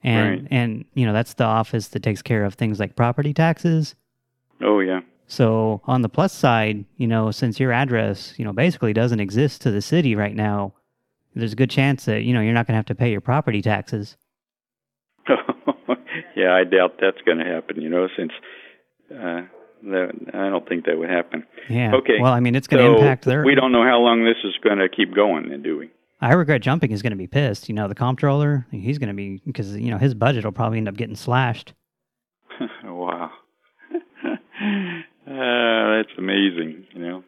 And Right. and you know, that's the office that takes care of things like property taxes. Oh yeah. So on the plus side, you know, since your address, you know, basically doesn't exist to the city right now, there's a good chance that, you know, you're not going to have to pay your property taxes. Yeah, I doubt that's going to happen. You know, since uh, that, I don't think that would happen. Yeah. Okay. Well, I mean, it's going to So, impact their We don't know how long this is going to keep going, then, do we? I regret jumping is going to be pissed. You know, the comptroller, he's going to be because you know his budget will probably end up getting slashed. (laughs) wow. (laughs) uh, that's amazing. You know,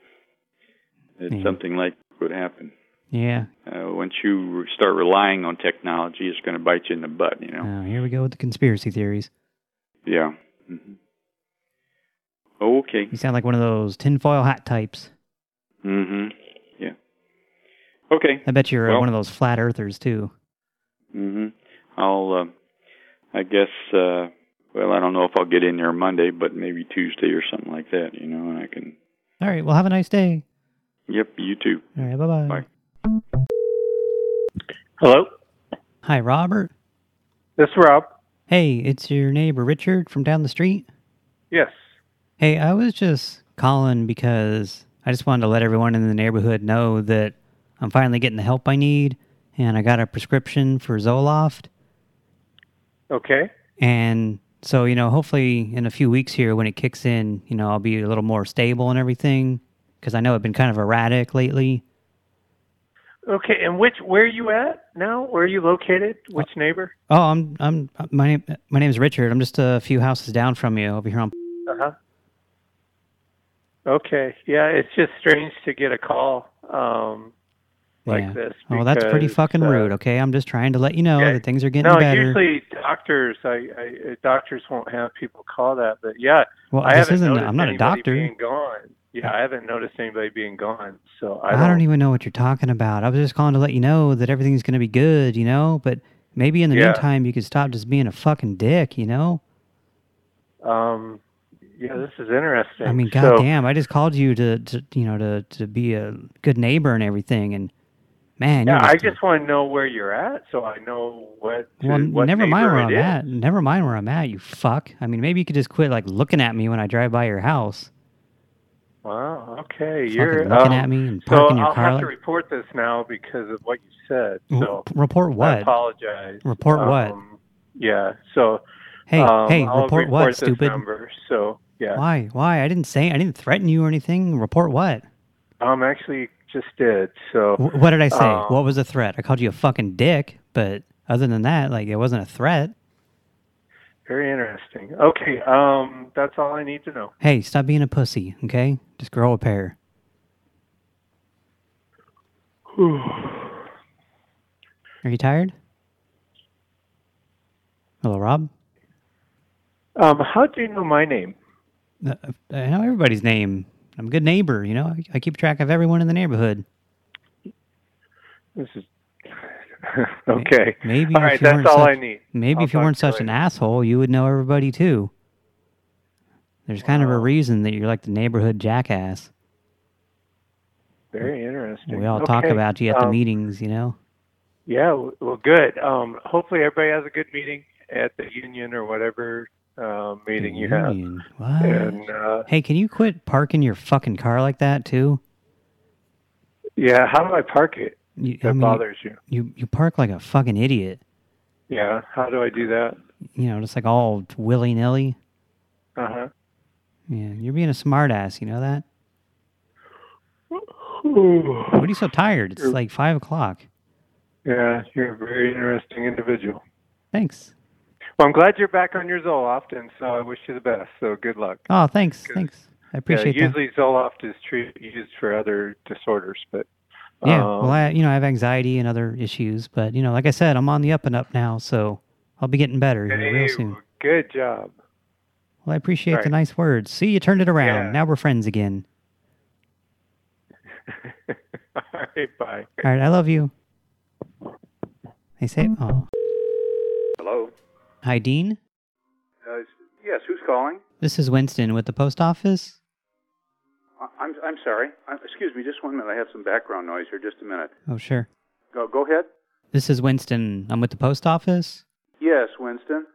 it's Yeah. something like would happen. Yeah. Uh, once you start relying on technology, it's going to bite you in the butt. You know. Oh, here we go with the conspiracy theories. Yeah. hmm Okay. You sound like one of those tinfoil hat types. Mm hmm Yeah. Okay. I bet you're uh, Well- one of those flat earthers too. Mm hmm I'll. Uh, I guess. Uh, well, I don't know if I'll get in there Monday, but maybe Tuesday or something like that. You know, and I can. All right. Well, have a nice day. Yep. You too. All right. Bye-bye. Bye. Hello? Hi, Robert. This is Rob. Hey, it's your neighbor Richard from down the street. Yes. Hey, I was just calling because I just wanted to let everyone in the neighborhood know that I'm finally getting the help I need, and I got a prescription for Zoloft. Okay. And so, you know, hopefully in a few weeks here when it kicks in, you know, I'll be a little more stable and everything because I know I've been kind of erratic lately. Okay, and which where are you at now? Where are you located? Which neighbor? Oh, I'm I'm my name my name's Richard. I'm just a few houses down from you over here on Uh-huh. Okay. Yeah, it's just strange to get a call um like Yeah. this. Oh, that's pretty fucking uh, rude, okay? I'm just trying to let you know okay. that things are getting no, better. usually doctors, I, I uh, doctors won't have people call that, but yeah, Well, I this isn't. I'm not a doctor. Being gone. Yeah, I haven't noticed anybody being gone. So I I don't. don't, even know what you're talking about. I was just calling to let you know that everything's going to be good, you know? But maybe in the Yeah. meantime you could stop just being a fucking dick, you know? Um, yeah, this is interesting. I mean, So- goddamn, I just called you to, to you know, to, to be a good neighbor and everything, and man, yeah, I just want to know where you're at, so I know what. To, well, what never mind where I'm is. at. Never mind where I'm at, you fuck. I mean, maybe you could just quit, like, looking at me when I drive by your house. Wow. Okay, you're looking um, at me and so parking your I'll car have like- to report this now because of what you said. W- So report I what? apologize. Report what? Um, Yeah. So. Hey, um, hey, I'll report what, stupid? Number, so yeah. Why? Why? I didn't say, I didn't threaten you or anything. Report what? Um, actually, just did. So. Wh- What did I say? um, what was the threat? I called you a fucking dick, but other than that, like, it wasn't a threat. Very interesting. Okay. Um, that's all I need to know. Hey, stop being a pussy, okay? Just grow a pair. (sighs) Are you tired? Hello, Rob? Um, how do you know my name? Uh, I know everybody's name. I'm a good neighbor, you know? I, I keep track of everyone in the neighborhood. This is (laughs) okay. Maybe All if you weren't that's all such- I need. Maybe I'll if you weren't you such an asshole, you would know everybody too. There's kind of a reason that you're like the neighborhood jackass. Very interesting. We all talk about you at the um, meetings, you know? Yeah, well, good. Um, hopefully everybody has a good meeting, at the union or whatever uh, meeting you have. Union. What? And uh, Hey, can you quit parking your fucking car like that too? yeah, how do I park it? You, That bothers you. You you park like a fucking idiot. Yeah, how do I do that? You know, just like all willy nilly. Uh huh. Yeah, you're being a smartass. You know that? (sighs) What are you so tired? It's like five o'clock. Yeah, you're a very interesting individual. Thanks. Well, I'm glad you're back on your Zoloft, and so I wish you the best. So good luck. Oh, thanks, thanks. I appreciate yeah, that. usually Zoloft is used for other disorders, but Yeah, um, well, I, you know, I have anxiety and other issues, but you know, like I said, I'm on the up and up now, so I'll be getting better here real soon. good job. Well, I appreciate All the nice words. See, you turned it around. Yeah. Now we're friends again. (laughs) All right, bye. All right, I love you. They say, oh, Hello. hi, Dean. Uh, yes, who's calling? This is Winston with the post office. I'm I'm sorry. i excuse me, just one minute. I have some background noise here. Just a minute. Oh, sure. Go go ahead. This is Winston. I'm with the post office, Yes, Winston.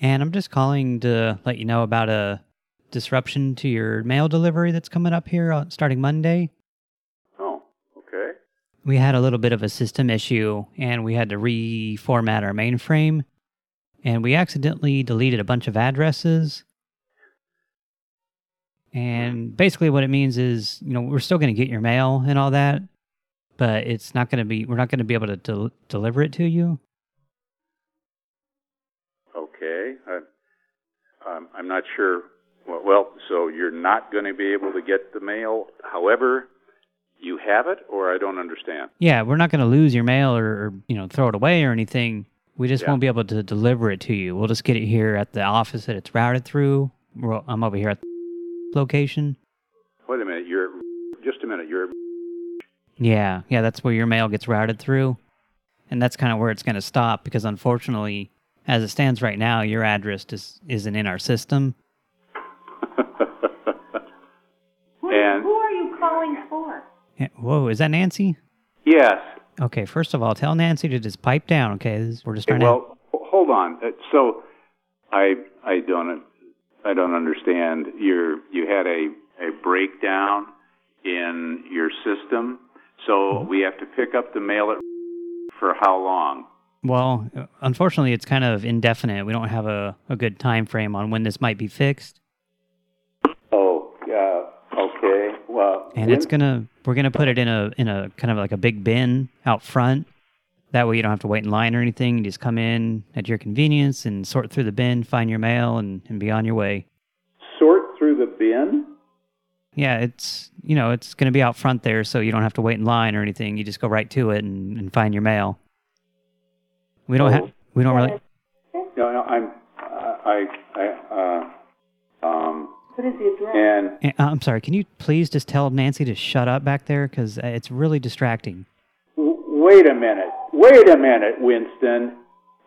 and I'm just calling to let you know about a disruption to your mail delivery that's coming up here starting Monday. Oh, okay. we had a little bit of a system issue and we had to reformat our mainframe and we accidentally deleted a bunch of addresses and basically what it means is you know we're still going to get your mail and all that but it's not going to be we're not going to be able to del- deliver it to you Okay. I, um, I'm not sure. Well, well, so you're not going to be able to get the mail. However, you have it, or I don't understand. yeah we're not going to lose your mail or, or you know throw it away or anything we just Yeah. won't be able to deliver it to you we'll just get it here at the office that it's routed through We're, i'm over here at the location Wait a minute. You're just a minute. You're Yeah, yeah, that's where your mail gets routed through. And that's kind of where it's going to stop because unfortunately, as it stands right now, your address just isn't in our system. and Who are you calling for? Yeah, Whoa, is that Nancy? yes. Okay, first of all, tell Nancy to just pipe down, okay? We're just Okay, trying to... well, hold on. Uh, So, I I don't I don't understand. You're you had a a breakdown in your system, so Mm-hmm. we have to pick up the mail at for how long? Well, unfortunately, it's kind of indefinite. We don't have a, a good time frame on when this might be fixed. Oh, uh, okay. Well, And it's gonna we're gonna put it in a in a kind of like a big bin out front. That way you don't have to wait in line or anything. You just come in at your convenience and sort through the bin, find your mail, and, and be on your way. sort through the bin. Yeah, it's you know it's gonna be out front there, so you don't have to wait in line or anything. You just go right to it and, and find your mail. We don't have we don't really. No, no, I'm I I uh, um What is the address? and Eh, I'm sorry. Can you please just tell Nancy to shut up back there because it's really distracting. Wait a minute. Wait a minute, Winston.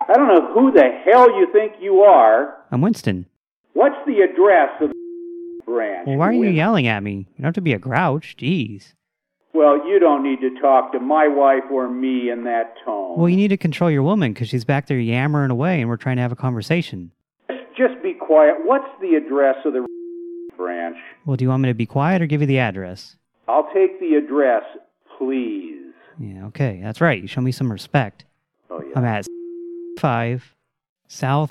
I don't know who the hell you think you are. I'm Winston. What's the address of the branch? Well, why are you Winston? yelling at me? You don't have to be a grouch. Jeez. Well, you don't need to talk to my wife or me in that tone. Well, you need to control your woman because she's back there yammering away, and we're trying to have a conversation. Just be quiet. What's the address of the branch? Well, do you want me to be quiet or give you the address? I'll take the address, please. Yeah, okay, that's right. You show me some respect. Oh, yeah. I'm at five South.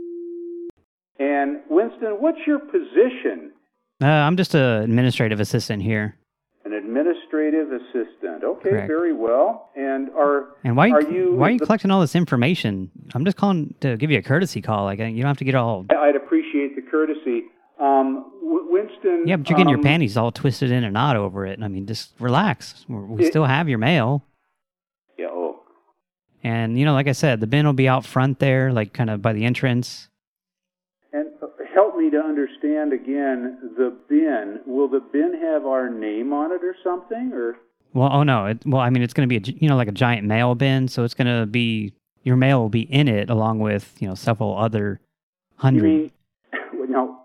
And Winston, what's your position? Uh, I'm just an administrative assistant here. An administrative assistant. Okay, Correct. very well. And are And why are you? why are you collecting all this information? I'm just calling to give you a courtesy call. Like you don't have to get all. I'd appreciate the courtesy. Um, Winston. Yeah, but you're getting your um, panties all twisted in a knot over it. I mean, just relax. We It- still have your mail. And, you know, like I said, the bin will be out front there, like kind of by the entrance. And uh, help me to understand again the bin. Will the bin have our name on it or something? Or Well, oh no. It, well, I mean, it's going to be, a, you know, like a giant mail bin. So it's going to be, your mail will be in it along with, you know, several other you hundred. mean? (laughs) no.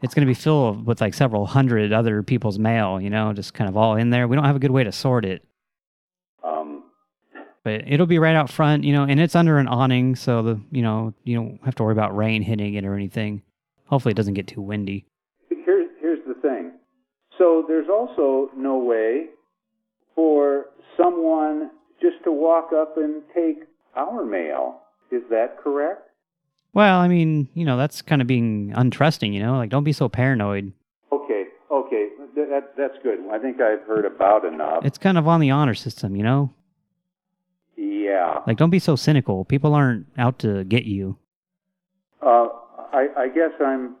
It's going to be filled with like several hundred other people's mail, you know, just kind of all in there. We don't have a good way to sort it. But it'll be right out front, you know, and it's under an awning, so the you know you don't have to worry about rain hitting it or anything. Hopefully, it doesn't get too windy. Here's here's the thing. So there's also no way for someone just to walk up and take our mail. Is that correct? Well, I mean, you know, that's kind of being untrusting, you know, like don't be so paranoid. Okay, okay, that that's good. I think I've heard about enough. It's kind of on the honor system, you know. Yeah. Like, don't be so cynical. People aren't out to get you. Uh, I, I guess I'm.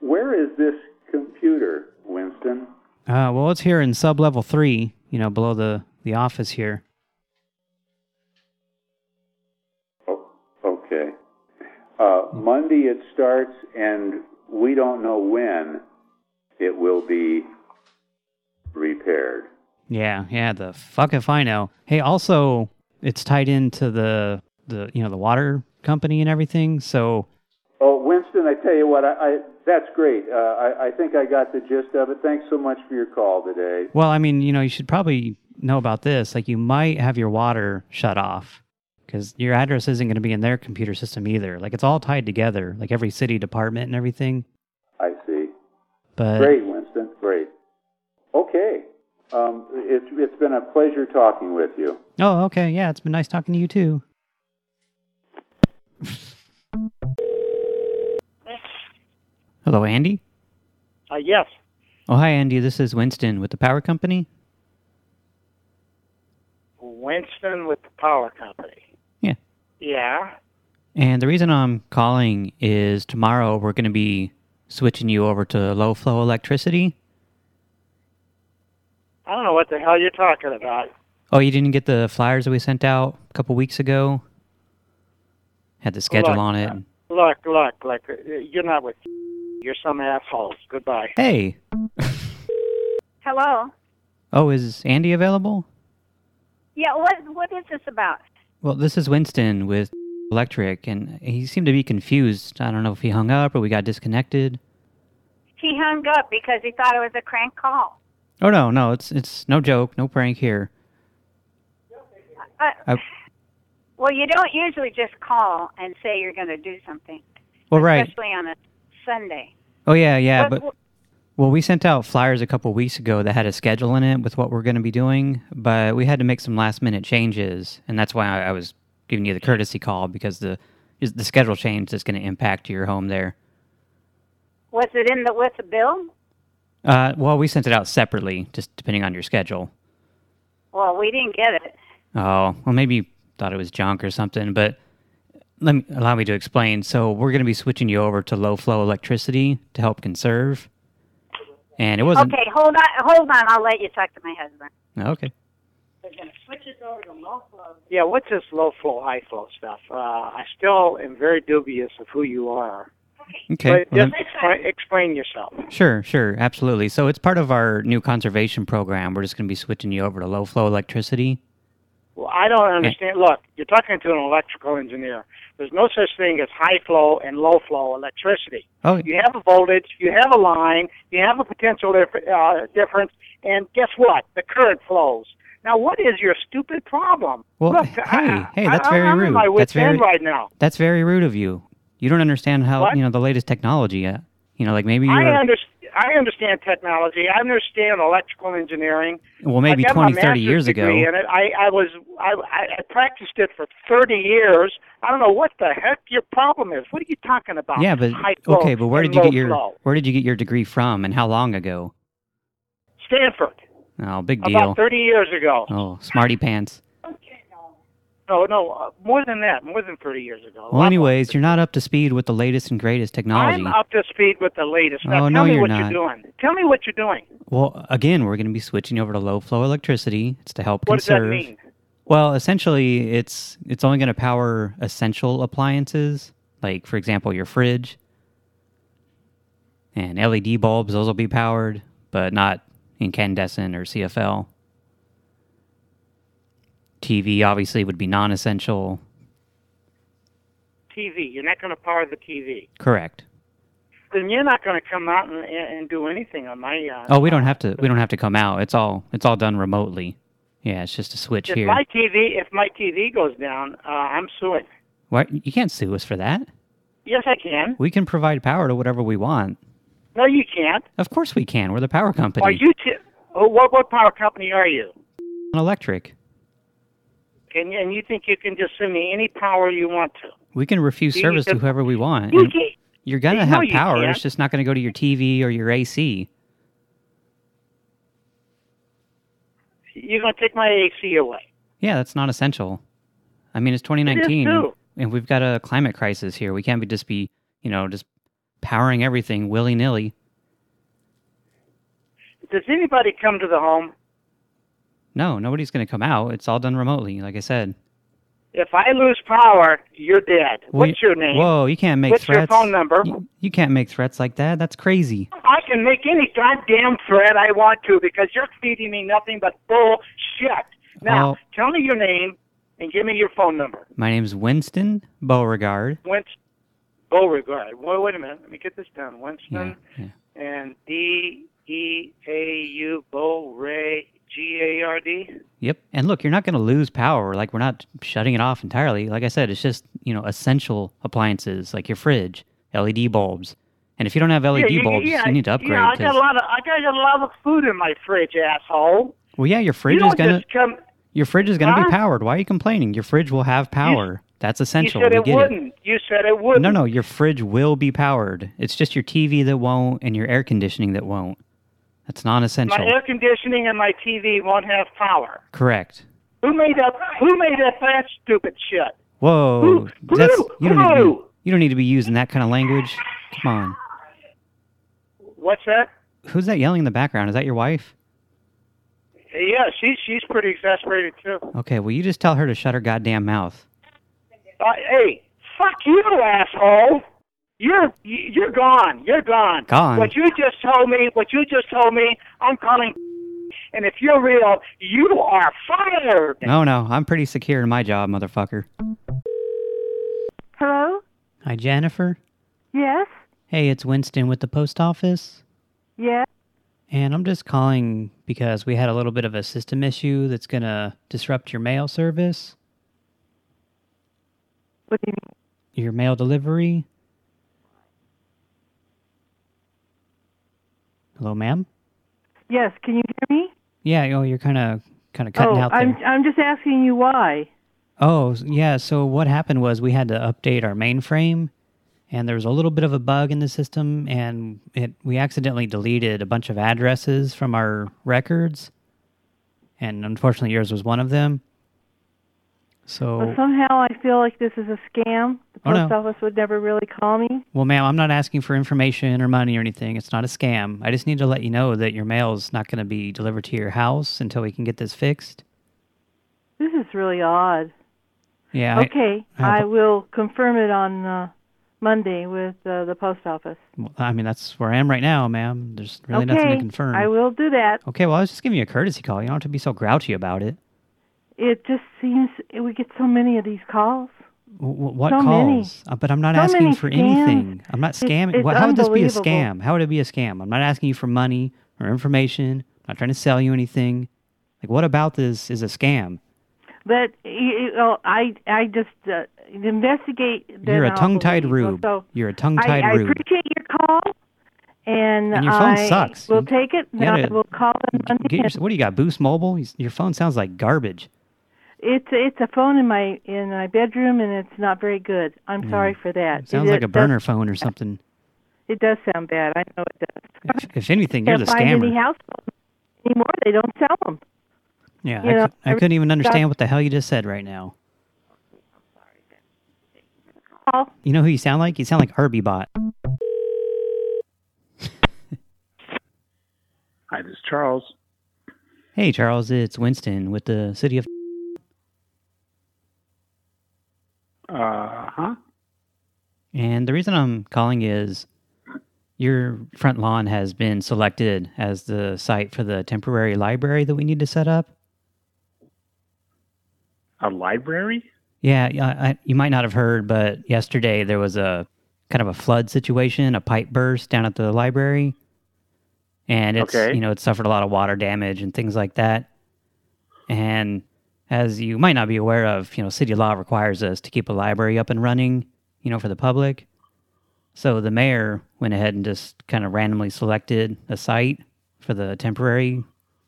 Where is this computer, Winston? Uh, well, it's here in sub level three, you know, below the the office here. Oh, Okay. Uh, Monday it starts, and we don't know when it will be repaired. Yeah, yeah. The fuck if I know. Hey, also, it's tied into the the you know the water company and everything. So Oh, Winston, I tell you what, I, I that's great. Uh, I, I think I got the gist of it. Thanks so much for your call today. Well, I mean, you know, you should probably know about this. Like, you might have your water shut off because your address isn't going to be in their computer system either. Like, it's all tied together, like every city department and everything. I see. But Great, Winston. Great. Okay. Um, it's it's been a pleasure talking with you. oh, okay, yeah, it's been nice talking to you too. Hello, Andy. Uh, yes. Oh, hi, Andy. This is Winston with the power company. Winston with the power company. Yeah. Yeah. And the reason I'm calling is tomorrow we're going to be switching you over to low flow electricity. I don't know what the hell you're talking about. Oh, you didn't get the flyers that we sent out a couple weeks ago? Had the schedule Look, on it. uh, Look, look, look. uh, You're not with. (laughs) You're some assholes. Goodbye. Hey. (laughs) Hello. Oh, is Andy available? Yeah, what what is this about? Well, this is Winston with (laughs) Electric, and he seemed to be confused. I don't know if he hung up or we got disconnected. He hung up because he thought it was a crank call. Oh, no, no, it's it's no joke, no prank here. Uh, I, well, you don't usually just call and say you're going to do something, well, right. especially on a Sunday. Oh, yeah, yeah, What- but... Well, we sent out flyers a couple weeks ago that had a schedule in it with what we're going to be doing, but we had to make some last-minute changes, and that's why I, I was giving you the courtesy call, because the is the schedule change is going to impact your home there. Was it in the with the bill? Uh, well, we sent it out separately, just depending on your schedule. Well, we didn't get it. Oh, well, maybe you thought it was junk or something, but let me allow me to explain. So we're going to be switching you over to low-flow electricity to help conserve, and it wasn't... Okay, hold on, hold on. I'll let you talk to my husband. Okay. We're going to switch it over to low flow. Yeah, what's this low flow, high flow stuff? Uh, I still am very dubious of who you are. Okay. Well just explain, explain yourself. Sure, sure, absolutely. So it's part of our new conservation program. We're just going to be switching you over to low-flow electricity. Well, I don't understand. Look, you're talking to an electrical engineer. There's no such thing as high flow and low flow electricity. Oh. You have a voltage, you have a line, you have a potential dif- uh, difference, and guess what? The current flows. Now, what is your stupid problem? Well, Look, hey, I, hey, that's I, very I'm rude. in my wit's That's very right now. That's very rude of you. You don't understand how What? you know the latest technology yet. You know, like maybe I, you're under, I understand technology. I understand electrical engineering. well, maybe I got my 20, 30 master's years ago. In it. I, I was I, I I practiced it for 30 years. I don't know what the heck your problem is. What are you talking about? Yeah, but High okay, but where did you get your flow. where did you get your degree from, and how long ago? Stanford? Oh, big deal. About 30 years ago. Oh, smarty pants. No, no, uh, more than that. More than 30 years ago. Well, anyways, you're not up to speed with the latest and greatest technology. I'm up to speed with the latest. Now, Oh, tell no, me you're what not. you're doing. Tell me what you're doing. Well, again, we're going to be switching over to low flow electricity. It's to help What does that conserve. mean? Well, essentially, it's it's only going to power essential appliances, like for example, your fridge and LED bulbs. Those will be powered, but not incandescent or CFL. TV obviously would be non-essential. TV. You're not going to power the TV. Correct. Then you're not going to come out and, and do anything on my. Uh, Oh, we don't have to. We don't have to come out. It's all. It's all done remotely, Yeah, it's just a switch If here. my TV, if my TV goes down, uh, I'm suing. What? You can't sue us for that. Yes, I can. We can provide power to whatever we want. No, you can't. Of course we can. We're the power company. Are you? T- oh, what what power company are you? electric? And and you think you can just send me any power you want to? We can refuse You service can- to whoever we want. You you're going to have power. It's just not going to go to your TV or your AC. You're going to take my AC away. Yeah, that's not essential. I mean, it's 2019, and, too. and we've got a climate crisis here. We can't be just be, you know, just powering everything willy-nilly. Does anybody come to the home? No, nobody's going to come out. It's all done remotely, like I said. If I lose power, you're dead. Well, What's you- your name? Whoa, you can't make What's threats. your phone number? You, you can't make threats like that. That's crazy. I can make any goddamn threat I want to because you're feeding me nothing but bullshit. Now, Oh. tell me your name and give me your phone number. My name's Winston Beauregard. Wentz Beauregard. Well, wait a minute. Let me get this down. Winston Yeah, and D E A U Beauray G A R D. Yep. And look, you're not going to lose power. Like, we're not shutting it off entirely. Like I said, it's just, you know, essential appliances like your fridge, LED bulbs. And if you don't have LED yeah, bulbs, yeah, you need to upgrade. Yeah, I got a lot of I got a lot of food in my fridge, asshole. well, yeah, your fridge you is going to... come. Your fridge is going to Huh? be powered. Why are you complaining? Your fridge will have power. That's essential. You said it wouldn't. You said it wouldn't. No, no, your fridge will be powered. It's just your TV that won't and your air conditioning that won't. That's non-essential. My air conditioning and my TV won't have power. Correct. Who made up? Who made up that stupid shit? Whoa. Who- that's, who- you, don't need to be, you don't need to be using that kind of language. Come on. What's that? Who's that yelling in the background? Is that your wife? Yeah, she's she's pretty exasperated too. Okay, well, you just tell her to shut her goddamn mouth. Uh, hey, fuck you, asshole! You're you- you're gone. You're gone. Gone? What you just told me. What you just told me. I'm calling. And if you're real, you are fired. No, no, I'm pretty secure in my job, motherfucker. Hello? Hi, Jennifer. Yes? Hey, it's Winston with the post office. Yes? And I'm just calling because we had a little bit of a system issue that's going to disrupt your mail service. What do you mean? Your mail delivery. Hello, ma'am? Yes, can you hear me? Yeah, oh, you're kind of kind of cutting oh, out there. I'm I'm just asking you why. Oh, yeah, so what happened was we had to update our mainframe, and there was a little bit of a bug in the system, and it we accidentally deleted a bunch of addresses from our records, and unfortunately yours was one of them. So, Well, somehow I feel like this is a scam. The Oh, post no. office would never really call me. well, ma'am, I'm not asking for information or money or anything. It's not a scam. I just need to let you know that your mail is not going to be delivered to your house until we can get this fixed. This is really odd. Yeah. Okay, I- I, will confirm it on uh, Monday with uh, the post office. well, I mean, that's where I am right now, ma'am. There's really okay, nothing to confirm. I will do that. Okay, well, I was just giving you a courtesy call. You don't have to be so grouchy about it. It just seems we get so many of these calls. What So calls? Uh, but I'm not So asking for scams. anything. I'm not scamming. it's Wha- How would this be a scam? How would it be a scam? I'm not asking you for money or information. I'm not trying to sell you anything. Like, what about this is a scam? But you know, I I just uh, investigate. You're a tongue-tied rube. So You're a tongue-tied I, I rube. appreciate your call, and, And your phone I sucks. will take it. you and I gotta will call them your, what do you got? Boost Mobile? Your phone sounds like garbage. It's it's a phone in my in my bedroom, and it's not very good. I'm Yeah. sorry for that. It sounds it, like a burner phone or something. it does sound bad. I know it does. If, if anything, you're Can't the find any scammer. house phones anymore. They don't sell them. Yeah, you I, know, I couldn't even understand what the hell you just said right now. Oh. You know who you sound like? You sound like Arby Bot. Hi, this is Charles. Hey, Charles, it's Winston with the city of... Uh huh. And the reason I'm calling is your front lawn has been selected as the site for the temporary library that we need to set up. A library? Yeah, yeah, I, you might not have heard, but yesterday there was a kind of a flood situation, a pipe burst down at the library. And it's, Okay. you know, it suffered a lot of water damage and things like that. And as you might not be aware of, you know, city law requires us to keep a library up and running, you know, for the public. So the mayor went ahead and just kind of randomly selected a site for the temporary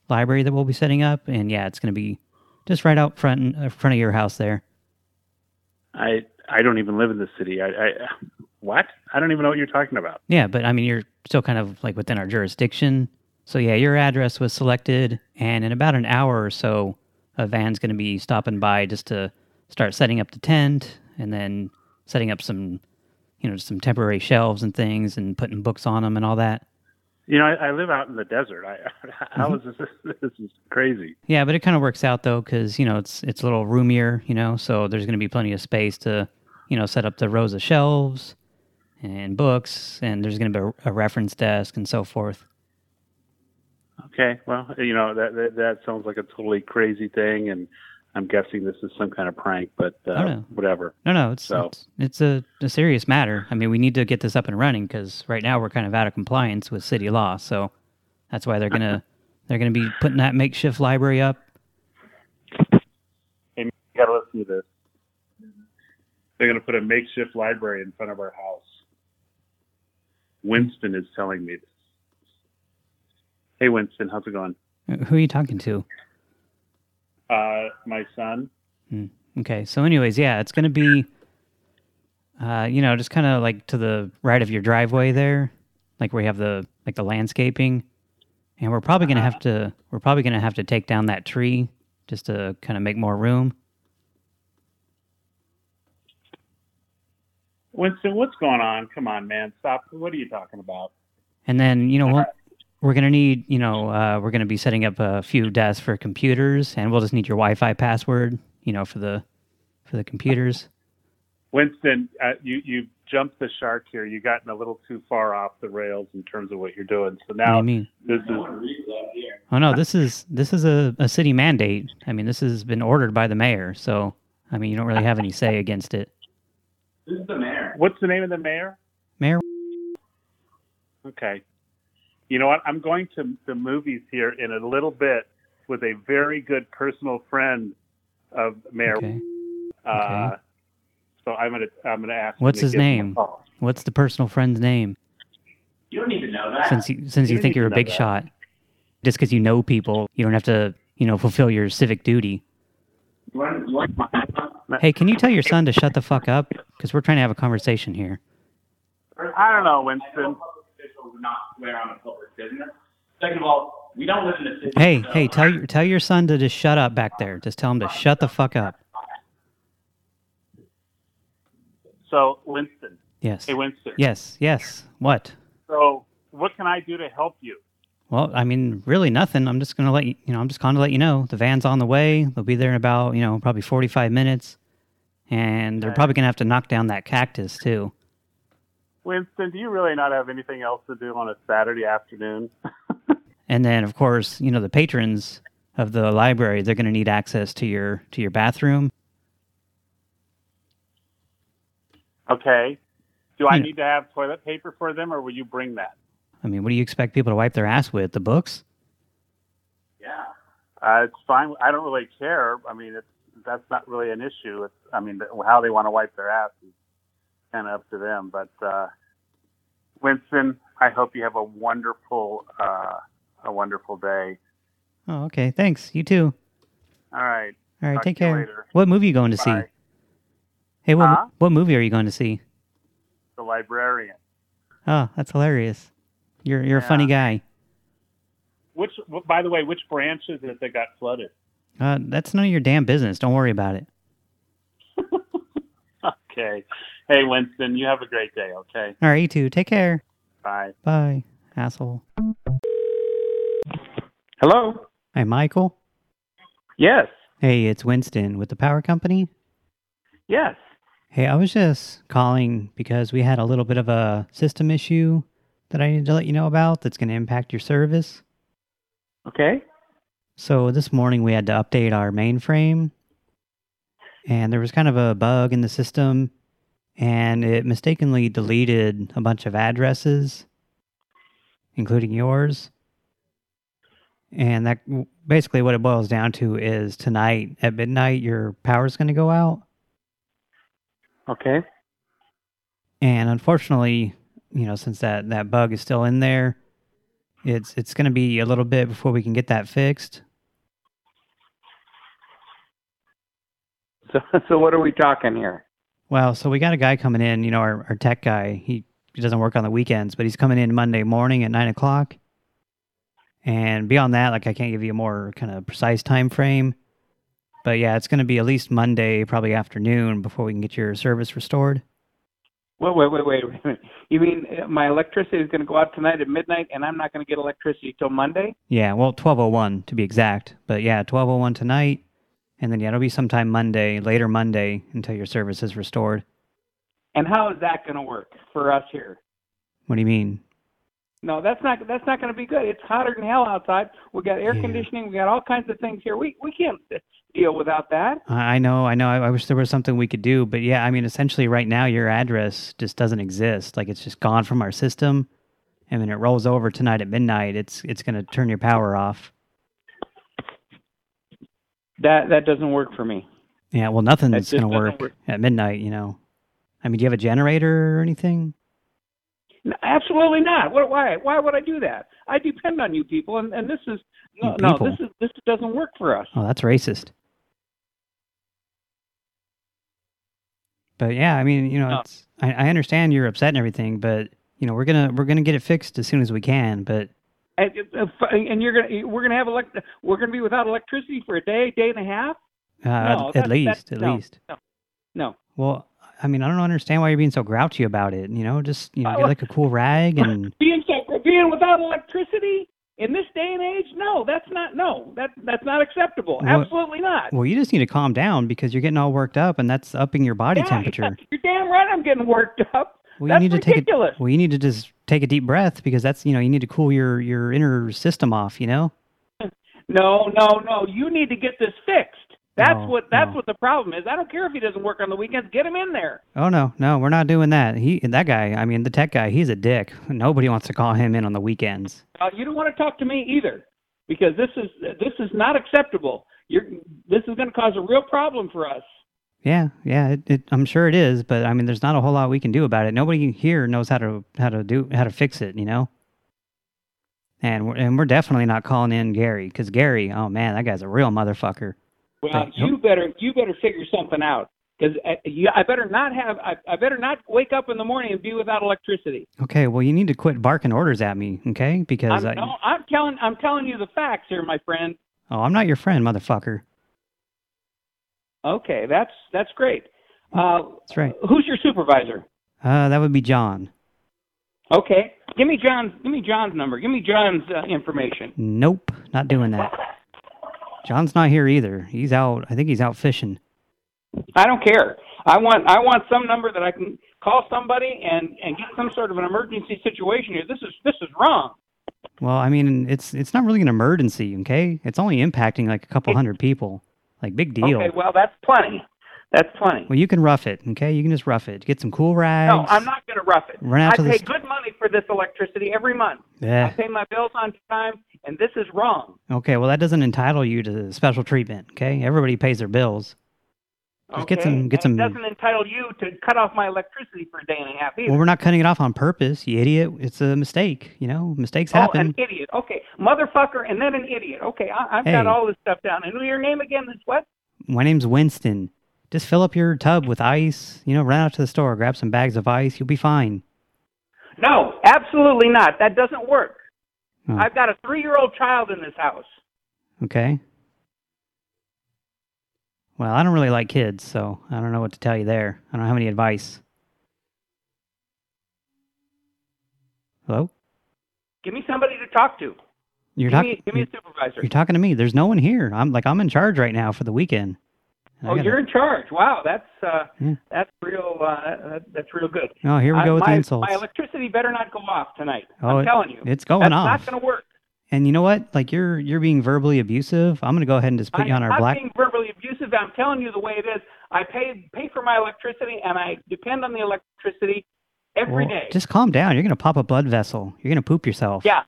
library that we'll be setting up. And yeah, it's going to be just right out front in front of your house there. I I don't even live in the city. I, I what? I don't even know what you're talking about. Yeah, but I mean, you're still kind of like within our jurisdiction. So yeah, your address was selected, and in about an hour or so, a van's going to be stopping by just to start setting up the tent, and then setting up some, you know, some temporary shelves and things, and putting books on them and all that. You know, I, I live out in the desert. I (laughs) how Mhm. (laughs) is this? This is crazy. Yeah, but it kind of works out though, because you know it's it's a little roomier, you know, so there's going to be plenty of space to, you know, set up the rows of shelves and books, and there's going to be a, a reference desk and so forth. Okay, well, you know that, that that sounds like a totally crazy thing, and I'm guessing this is some kind of prank, but uh, Oh, no. whatever. No, no, it's So- it's, it's a, a serious matter. I mean, we need to get this up and running because right now we're kind of out of compliance with city law. So that's why they're gonna (laughs) they're gonna be putting that makeshift library up. Hey, you got to listen to this. They're going to put a makeshift library in front of our house. Winston is telling me this. Hey, Winston, how's it going? Who are you talking to? Uh, my son. Hmm. Okay, so anyways, yeah, it's gonna be, uh, you know, just kind of like to the right of your driveway there, like where you have the like the landscaping, and we're probably gonna have to we're probably gonna have to take down that tree just to kind of make more room. Winston, what's going on? Come on, man. Stop. What are you talking about? And then, you know, we're, we're going to need, you know, uh, we're going to be setting up a few desks for computers, and we'll just need your Wi-Fi password, you know, for the for the computers. Winston, uh, you you jumped the shark here. You've gotten a little too far off the rails in terms of what you're doing. So now What do mean? this is Oh no, this is this is a, a city mandate. I mean, this has been ordered by the mayor, so I mean, you don't really have any say against it. this is the mayor. What's the name of the mayor? Mayor, Okay. You know what? I'm going to the movies here in a little bit with a very good personal friend of Mayor. Okay. Uh, so I'm gonna I'm gonna ask. him what's to his give him a name? What's the personal friend's name? You don't need to know that. Since you since you, don't think you're a big that. shot, just because you know people, you don't have to, you know, fulfill your civic duty. You want, you want Hey, can you tell your son to shut the fuck up? Because we're trying to have a conversation here. I don't know, Winston. Not swear on a public business. Second of all, we don't live in the city. Hey, so hey, tell your tell your son to just shut up back there. Just tell him to shut the fuck up. So Winston. Yes. Hey, Winston. Yes, yes. What? So what can I do to help you? Well, I mean, really nothing. I'm just gonna let you, you know, I'm just going to let you know the van's on the way. They'll be there in about, you know, probably 45 minutes, and they're probably gonna have to knock down that cactus too. Winston, do you really not have anything else to do on a Saturday afternoon? (laughs) And then, of course, you know, the patrons of the library, they're gonna need access to your to your bathroom. Okay. Do I need to have toilet paper for them, or will you bring that? I mean, what do you expect people to wipe their ass with? The books? Yeah. Uh, it's fine. I don't really care. I mean, it's that's not really an issue. It's, I mean, how they want to wipe their ass is kind of up to them. But uh, Winston, I hope you have a wonderful, uh, a wonderful day. Oh, okay. Thanks. You too. All right. All right. Talk take care. later. What movie are you going to see? Hey, what Huh? what movie are you going to see? The librarian. Oh, that's hilarious. You're you're a funny guy. Which, by the way, which branch is it that got flooded? Uh, that's none of your damn business. Don't worry about it. (laughs) Okay. Hey, Winston, you have a great day. Okay. All right, you too. Take care. Bye. Bye, asshole. Hello. Hi, Michael. Yes. Hey, it's Winston with the power company. Yes. Hey, I was just calling because we had a little bit of a system issue that I need to let you know about that's going to impact your service. Okay. So this morning we had to update our mainframe and there was kind of a bug in the system and it mistakenly deleted a bunch of addresses, including yours. And that basically what it boils down to is tonight at midnight your power's going to go out. Okay. And unfortunately, you know, since that that bug is still in there, it's it's going to be a little bit before we can get that fixed. So, (laughs) so what are we talking here? Well, so we got a guy coming in, you know, our, our tech guy. He, he doesn't work on the weekends, but he's coming in Monday morning at 9 o'clock. And beyond that, like I can't give you a more kind of precise time frame. But yeah, it's going to be at least Monday, probably afternoon, before we can get your service restored. Wait, wait, wait, wait. wait. You mean uh, my electricity is going to go out tonight at midnight, and I'm not going to get electricity till Monday? Yeah, well, 1201 to be exact. But yeah, 1201 tonight. And then yeah, it'll be sometime Monday, later Monday, until your service is restored. And how is that going to work for us here? What do you mean? No, that's not that's not going to be good. It's hotter than hell outside. We got air Yeah. conditioning. We got all kinds of things here. We we can't deal without that. I know, I know. I, I wish there was something we could do, but yeah, I mean, essentially, right now, your address just doesn't exist. Like, it's just gone from our system, and when it rolls over tonight at midnight, it's it's going to turn your power off. That that doesn't work for me. Yeah, well, nothing's going to work work. at midnight. You know, I mean, do you have a generator or anything? No, absolutely not. What, why why would I do that? I depend on you people, and, and this is no no this is this doesn't work for us. Oh, that's racist. But yeah, I mean, you know, No. it's I, I understand you're upset and everything, but you know, we're gonna we're gonna get it fixed as soon as we can. But And, uh, and you're gonna we're gonna have elect we're gonna be without electricity for a day day and a half. uh, No, at, at least, at no, least. No, no. Well, I mean, I don't understand why you're being so grouchy about it. You know, just you know, Uh, get like a cool rag and (laughs) being so being without electricity in this day and age, no, that's not no, that that's not acceptable. Well- Absolutely not. well, you just need to calm down because you're getting all worked up, and that's upping your body Yeah, temperature. You're damn right. I'm getting worked up. Well, that's you need to take a, well, you need to just take a deep breath because that's you know you need to cool your your inner system off. You know. (laughs) No, no, no. You need to get this fixed. That's No, what that's no. what the problem is. I don't care if he doesn't work on the weekends. Get him in there. Oh no, no, we're not doing that. He that guy, I mean the tech guy, he's a dick. Nobody wants to call him in on the weekends. Uh, you don't want to talk to me either, because this is this is not acceptable. You're this is going to cause a real problem for us. Yeah, yeah, it, it, I'm sure it is, but I mean there's not a whole lot we can do about it. Nobody here knows how to how to do how to fix it, you know. And we're, and we're definitely not calling in Gary because Gary, oh man, that guy's a real motherfucker. Well, But- you oh. better you better figure something out because I, uh, I better not have I, I better not wake up in the morning and be without electricity. Okay, well you need to quit barking orders at me, okay? Because I'm, I, no, I'm telling I'm telling you the facts here, my friend. oh, I'm not your friend, motherfucker. Okay, that's that's great. Uh, That's right. who's your supervisor? Uh, that would be John. Okay, give me John's give me John's number. Give me John's uh, information. Nope, not doing that. John's not here either. He's out. I think he's out fishing. I don't care. I want I want some number that I can call somebody and and get some sort of an emergency situation here. This is this is wrong. Well, I mean, it's it's not really an emergency, okay? It's only impacting like a couple hundred people. Like, big deal. Okay, well that's plenty. That's plenty. Well, you can rough it, okay? You can just rough it. Get some cool rags. No, I'm not going to rough it. Run out I to pay good money for this electricity every month. Yeah. I pay my bills on time, and this is wrong. Okay, well, that doesn't entitle you to special treatment, okay? Everybody pays their bills. Just Okay? get some, get some... It doesn't entitle you to cut off my electricity for a day and a half either. Well, we're not cutting it off on purpose, you idiot. It's a mistake, you know? Mistakes Oh, happen. an idiot. Okay, motherfucker, and then an idiot. Okay, I, I've got all this stuff down. And your name again is what? My name's Winston. Just fill up your tub with ice. You know, run out to the store, grab some bags of ice. You'll be fine. No, absolutely not. That doesn't work. Oh. I've got a three-year-old child in this house. Okay. Well, I don't really like kids, so I don't know what to tell you there. I don't have any advice. Hello? Give me somebody to talk to. You're give, talking. me, give me a supervisor. You're talking to me. There's no one here. I'm like I'm in charge right now for the weekend. Oh, gotta- you're in charge. Wow, that's uh, Yeah. that's real. Uh, that, that's real good. Oh, here we go with the my, insults. My electricity better not go off tonight. Oh, I'm telling you, it's going that's off. Not going to work. And you know what? Like you're you're being verbally abusive. I'm gonna go ahead and just put I'm you on our not black. being verbally abusive. I'm telling you the way it is. I pay pay for my electricity, and I depend on the electricity every Well, day. Just calm down. You're gonna pop a blood vessel. You're gonna poop yourself. Yeah,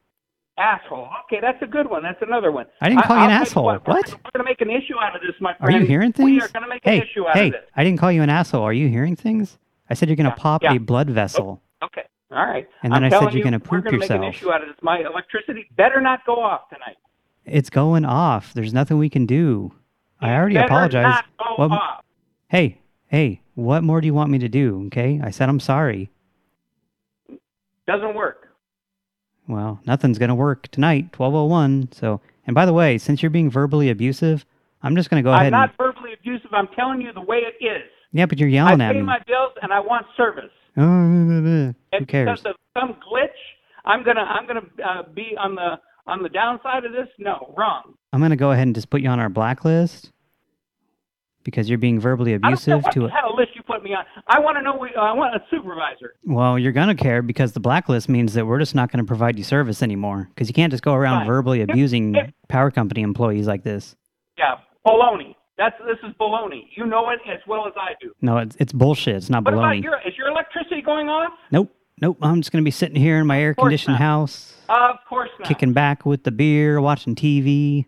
Asshole. Okay, that's a good one. That's another one. I didn't call you an I'll asshole. what? We're going to make an issue out of this, my friend. Are you hearing things? We are going to make hey, an issue out hey, of this. I didn't call you an asshole. Are you hearing things? I said you're going to pop yeah. a blood vessel. Okay. All right. And then I'm I said you're you, gonna We're poop going to make an yourself. issue out of this. My electricity better not go off tonight. It's going off. There's nothing we can do. I already better apologized. What- Hey, hey, what more do you want me to do? Okay, I said I'm sorry. Doesn't work. Well, nothing's going to work tonight, 1201. So, and by the way, since you're being verbally abusive, I'm just going to go I'm ahead not and... verbally abusive. I'm telling you the way it is. Yeah, but you're I yelling at me. I pay my bills and I want service. Oh, who And cares? because of some glitch, I'm gonna I'm gonna uh, be on the on the downside of this. No, wrong. I'm going to go ahead and just put you on our blacklist because you're being verbally I don't care abusive to a... of list you put me on. I want to know. we- I want a supervisor. Well, you're going to care because the blacklist means that we're just not going to provide you service anymore because you can't just go around Fine. verbally abusing if- power company employees like this. Yeah, baloney. That's this is baloney. You know it as well as I do. No, it's it's bullshit. It's not What about baloney. your? Is your electricity going off? Nope, nope. I'm just going to be sitting here in my air-conditioned house, of course not. kicking back with the beer, watching TV,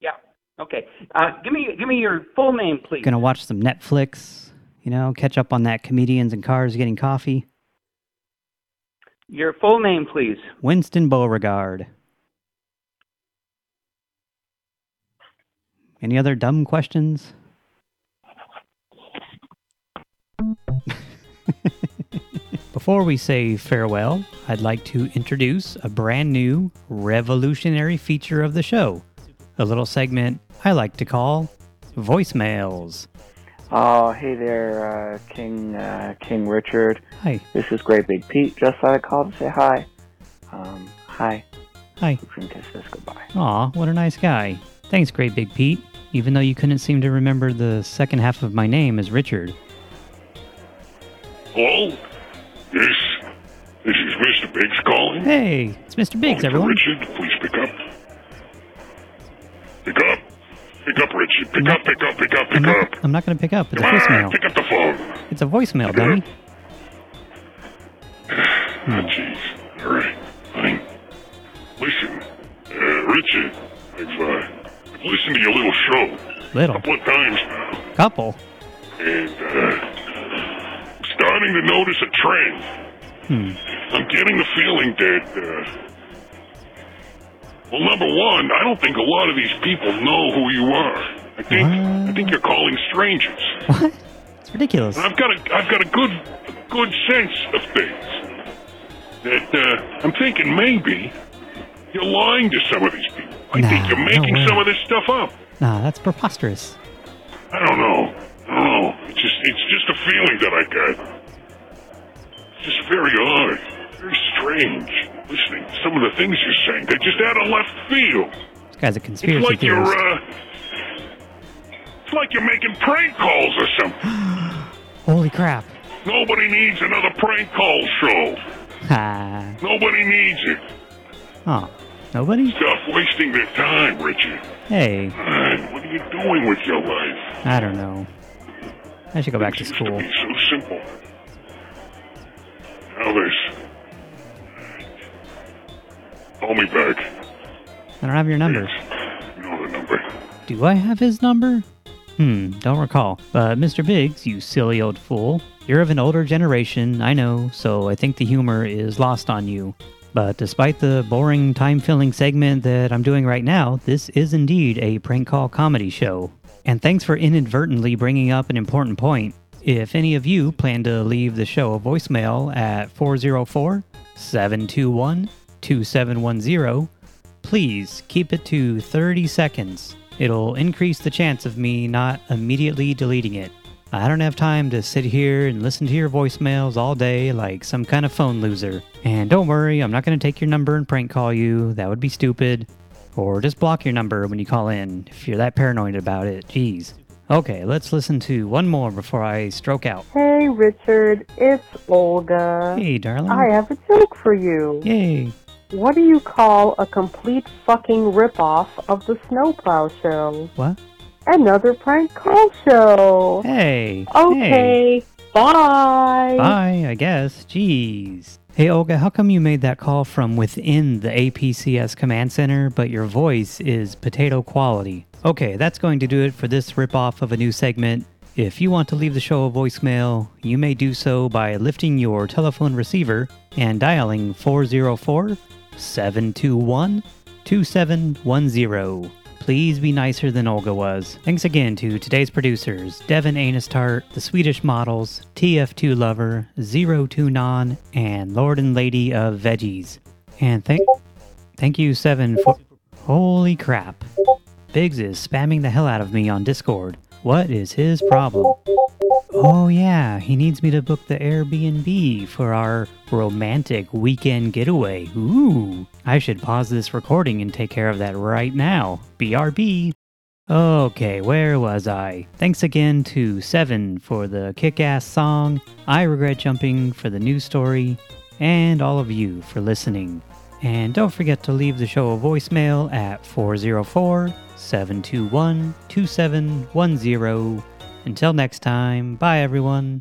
Yeah. Okay. Uh, give me give me your full name, please. going to watch some Netflix, you know, catch up on that comedians and cars getting coffee. Your full name, please. Winston Beauregard. Any other dumb questions? (laughs) Before we say farewell, I'd like to introduce a brand new revolutionary feature of the show. A little segment I like to call voicemails. Oh, hey there, uh, King uh, King Richard. Hi. This is Great Big Pete. Just thought I'd call to say hi. Um, hi. Hi. Princess says goodbye. Aw, what a nice guy. Thanks, Great Big Pete. Even though you couldn't seem to remember the second half of my name as Richard. Hello? Yes. This is Mr. Biggs calling. Hey, it's Mr. Biggs, everyone. Richard, please pick up. Pick up. Pick up, Richard. Pick up, pick up, pick up, I'm pick not, up. I'm not going to pick up. It's a Come on, voicemail. pick up the phone. It's a voicemail, dummy. Oh, (sighs) jeez. All right. Fine. Listen, uh, Richard, I've, uh, I've listened to your little show a Little. couple of times now, Couple. and uh, I'm starting to notice a trend. Hmm. I'm getting the feeling that, uh, well, number one, I don't think a lot of these people know who you are. I think I think you're calling strangers. (laughs) What? It's ridiculous. And I've got a I've got a good good sense of things. That uh, I'm thinking maybe you're lying to some of these people. I think you're making way. some of this stuff up. Nah, that's preposterous. I don't know. I don't know. It's just it's just a feeling that I got. It's just very odd, very strange. Listening to some of the things you're saying, they're just out of left field. This guy's a conspiracy It's like you're uh, it's like you're making prank calls or something. (gasps) Holy crap. Nobody needs another prank call show. (laughs) Ha. Nobody needs it. Oh, nobody? Stop wasting their time, Richard. Hey, what are you doing with your life? I don't know. I should go back to school. It's so simple. This. Call me back. I don't have your number. Know the number. Do I have his number? Hmm, don't recall. But Mr. Biggs, you silly old fool, you're of an older generation, I know, so I think the humor is lost on you. But despite the boring, time-filling segment that I'm doing right now, this is indeed a prank call comedy show. And thanks for inadvertently bringing up an important point. If any of you plan to leave the show a voicemail at 404 721 2710, please keep it to 30 seconds. It'll increase the chance of me not immediately deleting it. I don't have time to sit here and listen to your voicemails all day like some kind of phone loser. And don't worry, I'm not going to take your number and prank call you. That would be stupid. Or just block your number when you call in if you're that paranoid about it. Jeez. Okay, let's listen to one more before I stroke out. Hey, Richard, it's Olga. Hey, darling. I have a joke for you. Yay. What do you call a complete fucking ripoff of the Snowplow Show? What? Another prank call show. Hey. Okay. Hey. Bye. Bye, I guess. Jeez. Hey, Olga, how come you made that call from within the APCS command center, but your voice is potato quality? Okay, that's going to do it for this ripoff of a new segment. If you want to leave the show a voicemail, you may do so by lifting your telephone receiver and dialing 404 721 2710. Please be nicer than Olga was. Thanks again to today's producers Devin Anistart, The Swedish Models, TF2 Lover, Zero Two Non, and Lord and Lady of Veggies. And thank, thank you, Seven, for. Holy crap. Biggs is spamming the hell out of me on Discord. What is his problem? Oh, yeah, he needs me to book the Airbnb for our romantic weekend getaway. Ooh, I should pause this recording and take care of that right now. BRB. Okay, where was I? Thanks again to Seven for the kick ass song, I Regret Jumping for the news story, and all of you for listening. And don't forget to leave the show a voicemail at 404 721 2710. Until next time, bye everyone.